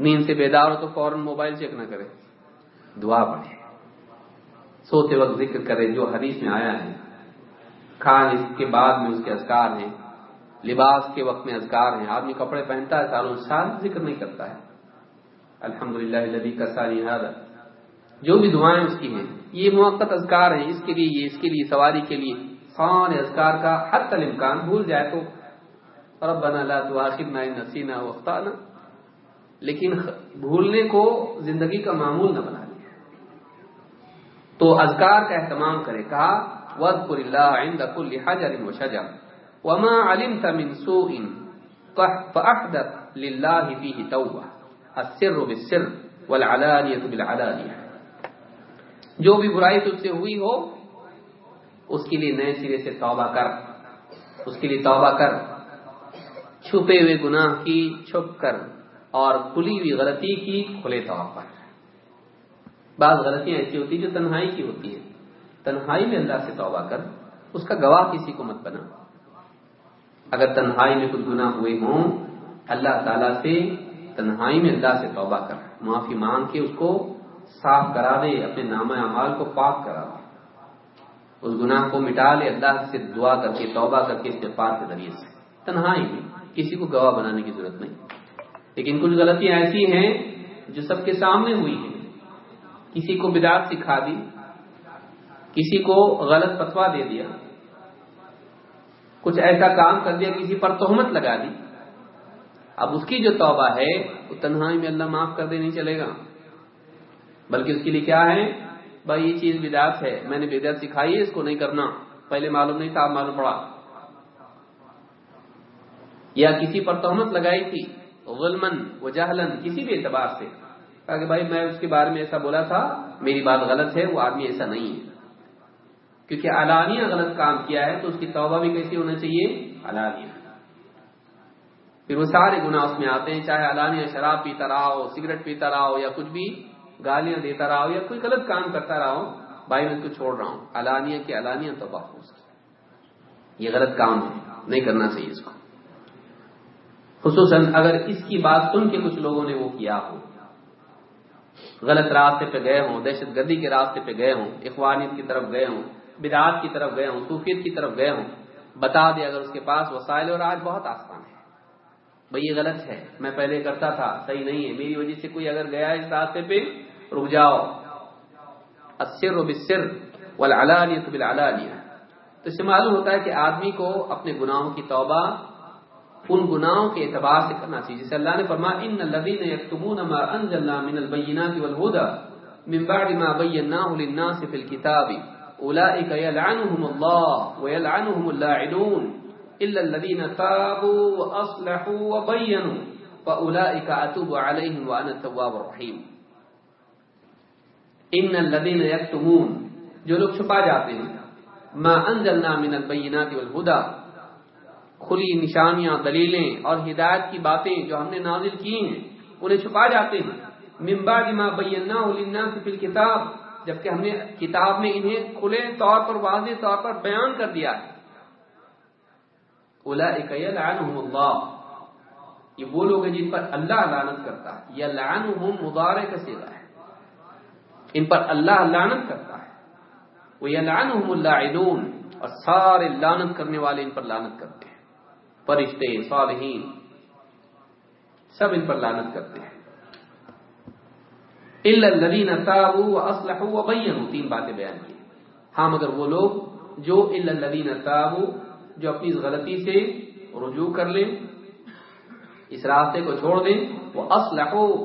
نیند سے بیدار ہو تو فوراً موبائل چیک نہ کرے دعا پڑھے سوتے وقت ذکر کرے جو حدیث میں آیا ہے۔ کھان اس کے بعد میں اس کے اذکار ہیں۔ لباس کے وقت میں اذکار ہیں۔ آدمی کپڑے پہنتا ہے، سالوں سال ذکر نہیں کرتا ہے۔ الحمد للہ لبی کا ساری جو بھی دعائیں اس کی ہیں، یہ موقع اذکار ہیں، اس کے لیے، یہ اس کے لیے، سواری کے لیے۔ سارے اذکار کا حد تل امکان بھول جائے تو ربنا لا تواخذنا ان نسینا واخطانا لیکن بھولنے کو زندگی کا معمول نہ بنا لیا۔ تو اذکار کا اہتمام کرے، کہا وذکر اللہ عند كل حجر وشجر وما علمت من سوء فاحدث لله فيه توبه السر بالسر والعلانيه بالعلانيه جو بھی برائی تجھ سے ہوئی ہو، اس کے لیے نئے سرے سے توبہ کر۔ اس کے لیے توبہ کر۔ چھپے ہوئے گناہ کی چھپ کر اور کھلی ہوئی غلطی کی کھلے طور پر۔ بعض غلطیاں ایسی ہوتی جو تنہائی کی ہوتی ہے تنہائی میں اللہ سے توبہ کر، اس کا گواہ کسی کو مت بنا۔ اگر تنہائی میں کچھ گناہ ہوئے ہوں، اللہ تعالی سے تنہائی میں اللہ سے توبہ کر۔ معافی مانگ کے اس کو صاف کرا دے، اپنے نام اعمال کو پاک کرا دے۔ اس گناہ کو مٹا لے، اللہ سے دعا کر کے، توبہ کر کے استفار کے ذریعے سے۔ تنہائی میں، کسی کو گواہ بنانے کی ضرورت نہیں۔ لیکن کچھ غلطیاں ایسی ہیں جو سب کے سامنے ہوئی ہیں۔ کسی کو بدعت سکھا دی، کسی کو غلط فتوا دے دیا، کچھ ایسا کام کر دیا، کسی پر تہمت لگا دی۔ اب اس کی جو توبہ ہے، وہ تنہائی میں اللہ معاف کر دے، نہیں چلے گا۔ بلکہ اس کے لیے کیا ہے؟ بھائی، یہ چیز بدعت ہے۔ میں نے بدعت سکھائی ہے، اس کو نہیں کرنا۔ پہلے معلوم نہیں تھا معلوم پڑا۔ یا کسی پر تہمت لگائی تھی غلمن و جہلن کسی بھی اعتبار سے۔ کہا کہ بھائی، میں اس کے بارے میں ایسا بولا تھا، میری بات غلط ہے، وہ آدمی ایسا نہیں ہے۔ کیونکہ علانیہ غلط کام کیا ہے، تو اس کی توبہ بھی کیسی ہونا چاہیے؟ علانیہ۔ پھر وہ سارے گناہ اس میں آتے ہیں، چاہے علانیہ شراب پیتا رہا ہو، سگریٹ پیتا رہا ہو، یا کچھ بھی گالیاں دیتا رہا ہو، یا کوئی غلط کام کرتا رہا ہو، بھائی میں اس کو چھوڑ رہا ہوں۔ علانیہ کی علانیہ توبہ ہو یہ غلط کام ہے، نہیں کرنا چاہیے اس کو۔ خصوصاً اگر اس کی بات سن کے کچھ لوگوں نے وہ کیا ہو۔ غلط راستے پہ گئے ہوں، دہشت گردی کے راستے پہ گئے ہوں، اخوانیت کی طرف گئے ہوں، بدعات کی طرف گئے ہوں، صوفیت کی طرف گئے ہوں، بتا دے اگر اس کے پاس وسائل اور آج بہت آسان ہے۔ بھائی یہ غلط ہے، میں پہلے کرتا تھا، صحیح نہیں ہے۔ میری وجہ سے کوئی اگر گیا اس راستے پہ، رک جاؤ۔ السر بالسر والعلانیت بالعلانیہ۔ تو اس سے معلوم ہوتا ہے کہ آدمی کو اپنے گناہوں کی توبہ، ان گناہوں کے اعتبار سے کرنا چاہیے۔ جسے اللہ نے فرمایا، ان الذين يكتمون ما انزلنا من البينات والهدى من بعد ما بيناه للناس في الكتاب اولئك يلعنهم الله ويلعنهم اللاعنون الا الذين تابوا واصلحوا وبينوا فاولئك اتوب عليهم وانا التواب الرحيم. ان الذين يكتمون، جو لوگ چھپا جاتے ہیں، ما انزلنا من البينات والهدى، کھلی نشانیاں، دلیلیں اور ہدایت کی باتیں جو ہم نے نازل کی ہیں، انہیں چھپا جاتے ہیں۔ ممبا جما بینا سے پھر کتاب جبکہ ہم نے کتاب میں انہیں کھلے طور پر، واضح طور پر بیان کر دیا ہے۔ اللہ. یہ وہ لوگ ہیں جن پر اللہ لعنت کرتا ہے. یہ لعن مدارے کا سیلا ہے. ان پر اللہ لعنت کرتا ہے. وہ یہ لعن اور سارے لانت کرنے والے ان پر لانت کرتے ہیں. فرشتے، صالحین، سب ان پر لانت کرتے ہیں. الذین تابوا واصلحوا وبینوا. تین باتیں بیان کی. ہاں مگر وہ لوگ جو الذین تابوا جو اپنی اس غلطی سے رجوع کر لیں، اس راستے کو چھوڑ دیں، وہ اصلحوا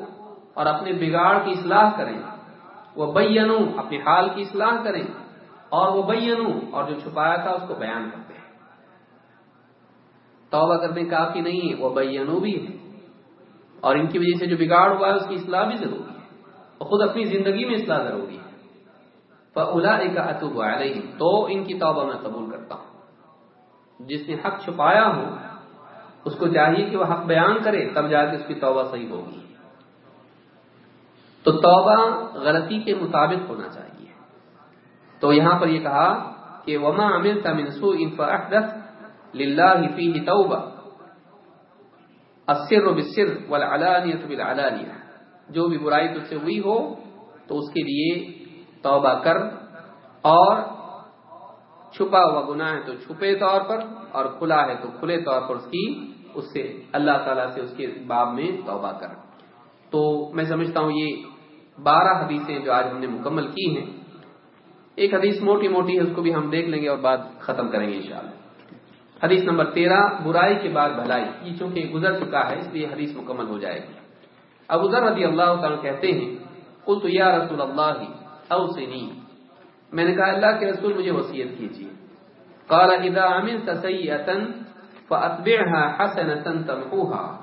اور اپنے بگاڑ کی اصلاح کریں۔ وہ بینو اپنے حال کی اصلاح کریں۔ اور وہ بینو، اور جو چھپایا تھا اس کو بیان کریں توبہ کرنے کافی نہیں ہے، وہ بینو بھی ہے۔ اور ان کی وجہ سے جو بگاڑ ہوا ہے، اس کی اصلاح بھی ضروری ہے۔ اور خود اپنی زندگی میں اصلاح ضروری ہے۔ فلا ایک اطوب تو ان کی توبہ میں قبول کرتا ہوں۔ جس نے حق چھپایا ہو، اس کو چاہیے کہ وہ حق بیان کرے، تب جا کے اس کی توبہ صحیح ہوگی۔ تو توبہ غلطی کے مطابق ہونا چاہیے۔ تو یہاں پر یہ کہا کہ وما امل تمنسو ان للہ فیہ توبہ السر بالسر والعلانیت بالعلانیہ جو بھی برائی تجھ سے ہوئی ہو، تو اس کے لیے توبہ کر اور چھپا ہوا گناہ ہے تو چھپے طور پر اور کھلا ہے تو کھلے طور پر اس کی، اس سے اللہ تعالیٰ سے اس کے باب میں توبہ کر تو میں سمجھتا ہوں یہ بارہ حدیثیں جو آج ہم نے مکمل کی ہیں، ایک حدیث موٹی موٹی ہے، اس کو بھی ہم دیکھ لیں گے اور بعد ختم کریں گے انشاءاللہ۔ حدیث نمبر تیرہ، برائی کے بعد بھلائی۔ یہ چونکہ گزر چکا ہے، اس لیے حدیث مکمل ہو جائے گی۔ ابو ذر رضی اللہ تعالیٰ کہتے ہیں کل تو یا رسول اللہ اوسنی میں نے کہا اللہ کے رسول مجھے وصیت کیجیے۔ قال، اذا عملت سیئتا فاتبعها حسنة تمحوها.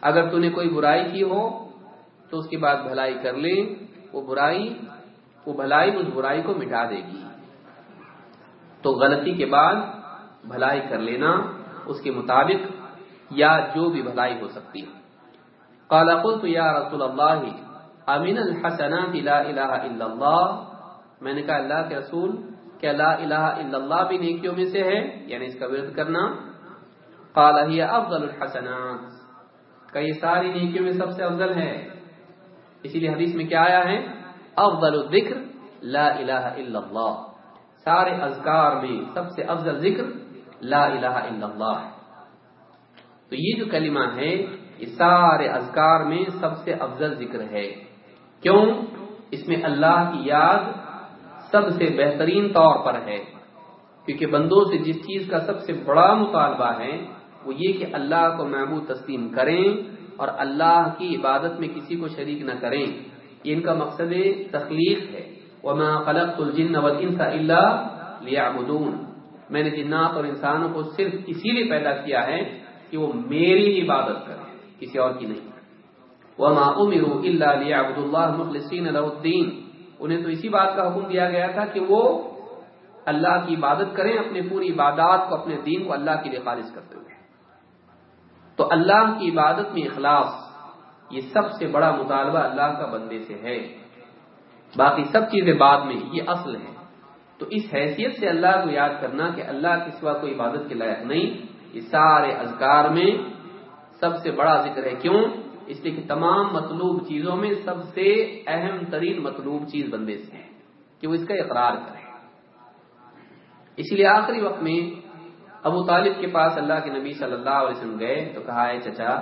اگر تو نے کوئی برائی کی ہو، تو اس کے بعد بھلائی کر لے، وہ برائی، وہ بھلائی اس برائی کو مٹا دے گی۔ تو غلطی کے بعد بھلائی کر لینا اس کے مطابق، یا جو بھی بھلائی ہو سکتی قال، قلت یا رسول اللہ امین الحسنات لا الہ الا اللہ؟ میں نے کہا اللہ کے رسول کیا لا الہ الا اللہ بھی نیکیوں میں سے ہے یعنی اس کا ورد کرنا۔ قال ہی افضل الحسنات۔ کہ یہ ساری نیکیوں میں سب سے افضل ہے۔ اسی لیے حدیث میں کیا آیا ہے؟ افضل الذکر، لا الہ الا اللہ۔ سارے اذکار میں سب سے افضل ذکر، لا الہ الا اللہ۔ ہے تو یہ جو کلمہ ہے، یہ سارے اذکار میں سب سے افضل ذکر ہے۔ کیوں؟ اس میں اللہ کی یاد سب سے بہترین طور پر ہے۔ کیونکہ بندوں سے جس چیز کا سب سے بڑا مطالبہ ہے، وہ یہ کہ اللہ کو محبوب تسلیم کریں اور اللہ کی عبادت میں کسی کو شریک نہ کریں۔ یہ ان کا مقصد تخلیق ہے۔ وما خلقت الجن والانس الا ليعبدون۔ میں نے جنات اور انسانوں کو صرف اسی لیے پیدا کیا ہے کہ وہ میری عبادت کریں، کسی اور کی نہیں۔ وما امروا الا ليعبدوا الله مخلصين له الدين۔ انہیں تو اسی بات کا حکم دیا گیا تھا کہ وہ اللہ کی عبادت کریں، اپنے پوری عبادات کو، اپنے دین کو اللہ کے لیے خالص کرتے ہوئے۔ تو اللہ کی عبادت میں اخلاص، یہ سب سے بڑا مطالبہ اللہ کا بندے سے ہے۔ باقی سب چیزیں بعد میں، یہ اصل ہے۔ تو اس حیثیت سے اللہ کو یاد کرنا کہ اللہ کے سوا کوئی عبادت کے لائق نہیں۔ یہ سارے اذکار میں سب سے بڑا ذکر ہے۔ کیوں؟ اس لیے کہ تمام مطلوب چیزوں میں سب سے اہم ترین مطلوب چیز بندے سے ہے کہ وہ اس کا اقرار کرے اسی لیے آخری وقت میں ابو طالب کے پاس اللہ کے نبی صلی اللہ علیہ وسلم گئے تو کہا ہے چچا،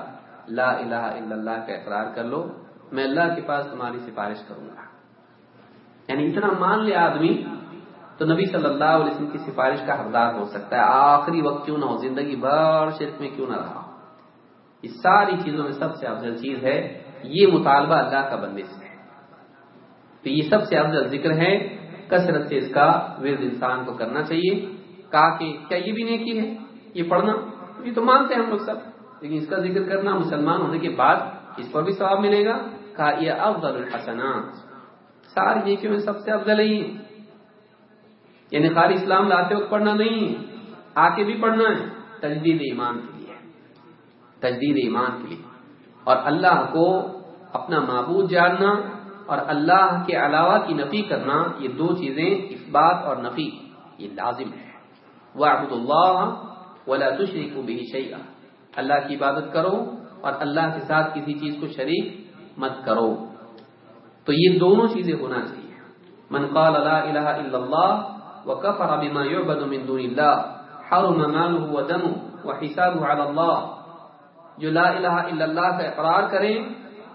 لا الہ الا اللہ کا اقرار کر لو، میں اللہ کے پاس تمہاری سفارش کروں گا۔ یعنی اتنا مان لے آدمی تو نبی صلی اللہ علیہ وسلم کی سفارش کا حقدار ہو سکتا ہے۔ آخری وقت کیوں نہ ہو، زندگی بھر شرک میں کیوں نہ رہا۔ اس ساری چیزوں میں سب سے افضل چیز ہے یہ مطالبہ اللہ کا بندے سے۔ تو یہ سب سے افضل ذکر ہے کثرت سے اس کا ورد انسان کو کرنا چاہیے۔ کہا کہ کیا یہ بھی نیکی ہے؟ یہ پڑھنا؟ یہ تو مانتے ہیں ہم لوگ سب۔ لیکن اس کا ذکر کرنا مسلمان ہونے کے بعد اس پر بھی ثواب ملے گا۔ کہا یہ افضل الحسنات۔ ساری نیکیوں میں سب سے افضل ہے یعنی خالی اسلام لاتے وقت پڑھنا نہیں ہے آ کے بھی پڑھنا ہے۔ تجدید ایمان۔ کے لیے تجدید ایمان کے لیے۔ اور اللہ کو اپنا معبود جاننا اور اللہ کے علاوہ کی نفی کرنا، یہ دو چیزیں اس بات اور نفی، یہ لازم ہے وَعْبُدُ اللَّهَ وَلَا تُشْرِكُ بِهِ شَيْئًا۔ اللہ کی عبادت کرو اور اللہ کے ساتھ کسی چیز کو شریک مت کرو۔ تو یہ دونوں چیزیں ہونا چاہیے۔ من قال لا الہ الا اللہ وكفر بما يعبد من دون الله حرم ماله ودمه وحسابه على الله جو لا الہ الا اللہ کا اقرار کریں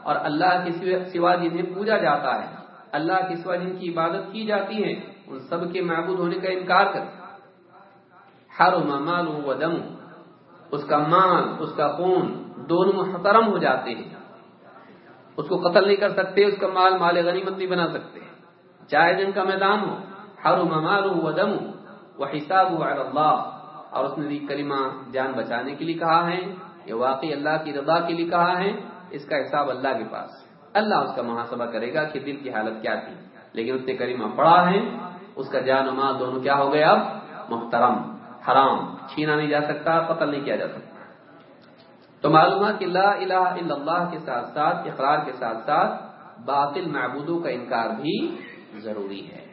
اور اللہ کے سوا جنہیں پوجا جاتا ہے، اللہ کے سوا جن کی عبادت کی جاتی ہے، ان سب کے معبود ہونے کا انکار کریں۔ حرم ماله ودمه اس کا مال، اس کا خون دونوں محترم ہو جاتے ہیں۔ اس کو قتل نہیں کر سکتے، اس کا مال مال غنیمت نہیں بنا سکتے۔ چاہے جن کا میدان ہو۔ حرم ماله ودمه وحسابه على الله اور اس نے بھی کلمہ جان بچانے کے لیے کہا ہے۔ یہ واقعی اللہ کی رضا کے لیے کہا ہے، اس کا حساب اللہ کے پاس اللہ اس کا محاسبہ کرے گا کہ دل کی حالت کیا تھی۔ لیکن اس نے کلمہ پڑھا ہے، اس کا جان و مال دونوں کیا ہو گئے اب؟ محترم، حرام، چھینا نہیں جا سکتا، قتل نہیں کیا جا سکتا۔ تو معلوم کہ لا الہ الا اللہ کے ساتھ ساتھ، اقرار کے ساتھ ساتھ، باطل معبودوں کا انکار بھی ضروری ہے۔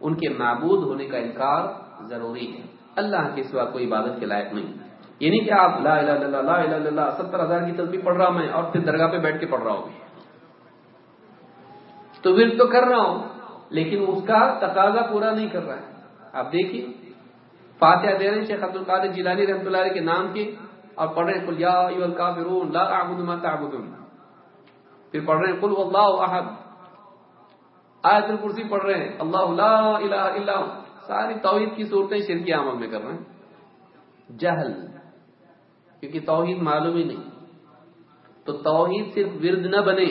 ان کے معبود ہونے کا انکار ضروری ہے۔ اللہ کے سوا کوئی عبادت کے لائق نہیں۔ یہ نہیں کہ آپ لا الہ الا اللہ، لا الہ الا اللہ، ستر ہزار کی تصویر پڑھ رہا میں اور پھر درگاہ پہ بیٹھ کے پڑھ رہا ہوں تو ورد تو کر رہا ہوں، لیکن اس کا تقاضا پورا نہیں کر رہا ہے۔ آپ دیکھیے، فاتحہ دے رہے شیخ عبد القادر جیلانی رحمۃ اللہ علیہ کے نام کے اور پڑھ رہے ہیں کل یا الکافرون لا اعبد ما تعبدون۔ پھر پڑھ رہے ہیں کل واللہ احد۔ آیت الکرسی پڑھ رہے ہیں، اللہ لا الہ الا ساری توحید کی صورتیں شرکی عمل میں کر رہے ہیں۔ جہل۔ کیونکہ توحید معلوم ہی نہیں تو توحید صرف ورد نہ بنے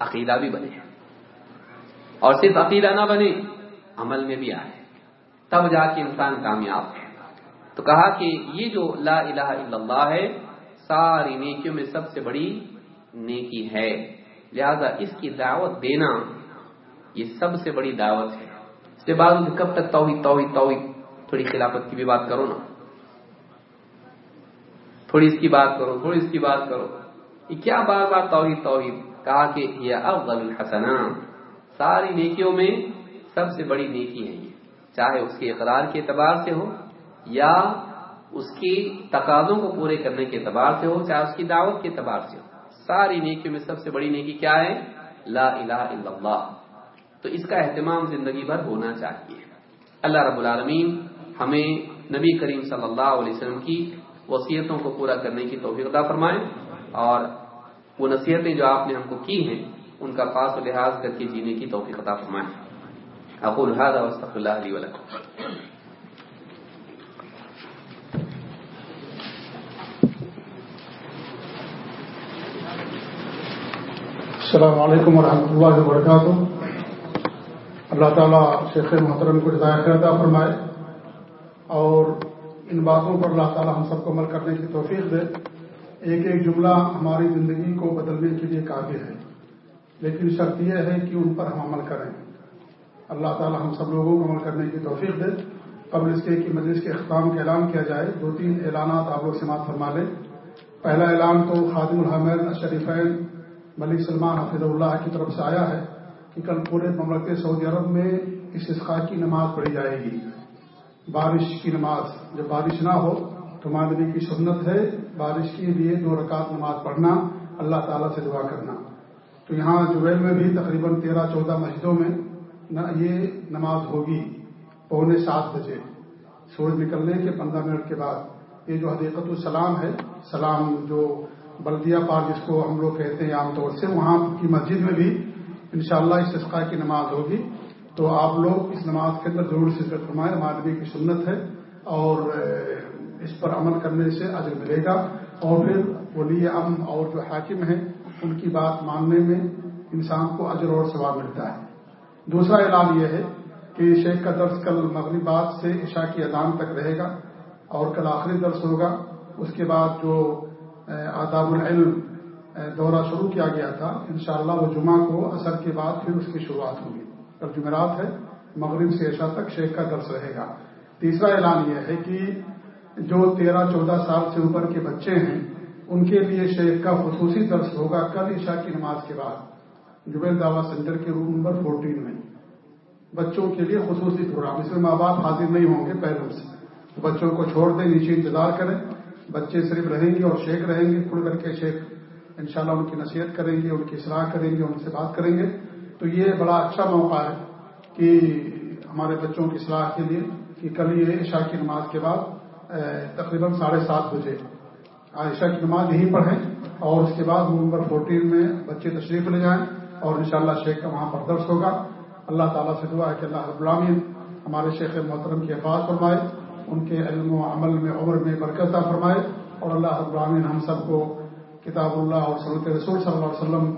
عقیدہ بھی بنے اور صرف عقیدہ نہ بنے عمل میں بھی آئے تب جا کے انسان کامیاب ہے تو کہا کہ یہ جو لا الہ الا اللہ ہے ساری نیکیوں میں سب سے بڑی نیکی ہے لہذا اس کی دعوت دینا یہ سب سے بڑی دعوت ہے اس کے بعد کب تک توحید توحید توحید تھوڑی خلافت کی بھی بات کرو نا تھوڑی اس کی بات کرو، تھوڑی اس کی بات کرو۔ یہ کیا بار بار توحید توحید؟ کہا کہ یہ افضل الحسنان ساری نیکیوں میں سب سے بڑی نیکی ہے یہ۔ چاہے اس کے اقرار کے اعتبار سے ہو یا اس کی تقاضوں کو پورے کرنے کے اعتبار سے ہو، چاہے اس کی دعوت کے اعتبار سے ہو۔ ساری نیکیوں میں سب سے بڑی نیکی کیا ہے؟ لا الہ الا اللہ۔ تو اس کا اہتمام زندگی بھر ہونا چاہیے۔ اللہ رب العالمین ہمیں نبی کریم صلی اللہ علیہ وسلم کی وصیتوں کو پورا کرنے کی توفیق عطا فرمائے۔ اور وہ نصیحتیں جو آپ نے ہم کو کی ہیں، ان کا پاس و لحاظ کر کے جینے کی توفیق عطا فرمائے۔ اقول هذا واستغفر الله لي ولكم۔ السلام علیکم ورحمۃ اللہ وبرکاتہ۔ اللہ تعالیٰ شیخ محترم کو ہدایت عطا فرمائے۔ اور ان باتوں پر اللہ تعالیٰ ہم سب کو عمل کرنے کی توفیق دے۔ ایک ایک جملہ ہماری زندگی کو بدلنے کے لیے قابل ہے، لیکن شرط یہ ہے کہ ان پر ہم عمل کریں۔ اللہ تعالیٰ ہم سب لوگوں کو عمل کرنے کی توفیق دے۔ قبل اس کے کہ مجلس کے اختتام کا اعلان کیا جائے، دو تین اعلانات آپ لوگ سماعت فرما لیں۔ پہلا اعلان تو خادم الحمین شریفین ملک سلمان حفظ اللہ کی طرف سے آیا ہے کہ کل پورے مملکت سعودی عرب میں اس اسقاع کی نماز پڑھی جائے گی۔ بارش کی نماز۔ جب بارش نہ ہو تو مانوی کی سنت ہے۔ بارش کے لیے دو رکعت نماز پڑھنا، اللہ تعالیٰ سے دعا کرنا۔ تو یہاں جویل میں بھی تقریباً تیرہ، چودہ مسجدوں میں یہ نماز ہوگی۔ پونے سات بجے۔ سورج نکلنے کے پندرہ منٹ کے بعد۔ یہ جو حقیقت السلام ہے، سلام جو بلدیہ پار جس کو ہم لوگ کہتے ہیں عام طور سے، وہاں کی مسجد میں بھی انشاءاللہ اس اسقاع کی نماز ہوگی۔ تو آپ لوگ اس نماز کے اندر ضرور شرکت فرمائیں مادری کی سنت ہے اور اس پر عمل کرنے سے عجر ملے گا۔ اور پھر ولی ام اور جو حاکم ہیں، ان کی بات ماننے میں انسان کو اجر اور ثواب ملتا ہے۔ دوسرا اعلان یہ ہے کہ شیخ کا درس کل مغربات سے عشاء کی ادان تک رہے گا اور کل آخری درس ہوگا۔ اس کے بعد جو آداب العلم دورہ شروع کیا گیا تھا، انشاءاللہ وہ جمعہ کو اثر کے بعد پھر اس کی شروعات ہوگی۔ کل جمعرات ہے، مغرب سے عشاء تک شیخ کا درس رہے گا۔ تیسرا اعلان یہ ہے کہ جو تیرہ، چودہ سال سے اوپر کے بچے ہیں، ان کے لیے شیخ کا خصوصی درس ہوگا کل عشاء کی نماز کے بعد۔ جبیل دعوی سینٹر کے روم نمبر فورٹین میں۔ بچوں کے لیے خصوصی پروگرام۔ اس میں ماں باپ حاضر نہیں ہوں گے پیرنٹس۔ بچوں کو چھوڑ دیں، نیچے انتظار کریں۔ بچے صرف رہیں گے اور شیخ رہیں گے۔ کھل کر کے شیخ انشاءاللہ ان کی نصیحت کریں گے، ان کی اصلاح کریں گے، ان سے بات کریں گے۔ تو یہ بڑا اچھا موقع ہے کہ ہمارے بچوں کی اصلاح کے لیے کہ کل یہ عشاء کی نماز کے بعد تقریباً ساڑھے سات بجے۔ عائشہ کی نماز یہیں پڑھیں اور اس کے بعد نومبر فورٹین میں بچے تشریف لے جائیں اور انشاءاللہ شیخ کا وہاں پر درس ہوگا۔ اللہ تعالیٰ سے دعا ہے کہ اللہ رب العالمین ہمارے شیخ محترم کی حفاظ فرمائے، ان کے علم و عمل میں عمر میں برکتہ فرمائے اور اللہ رب العالمین ہم سب کو کتاب اللہ اور صنعت رسول صلی اللہ علیہ وسلم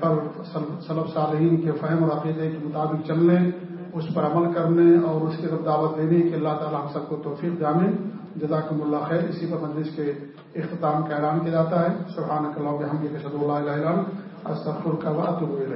پر صلب صالحین کے فہم اور عقیدے کے مطابق چلنے، اس پر عمل کرنے اور اس کی طرف دعوت دینے کہ اللہ تعالیٰ ہم سب کو توفیق جامع، جزاکم اللہ خیر۔ اسی پر مجلس کے اختتام کا اعلان کیا جاتا ہے۔ سبحان اللہ ہم کے شد اللہ علیہ استفر کا بات ہوئے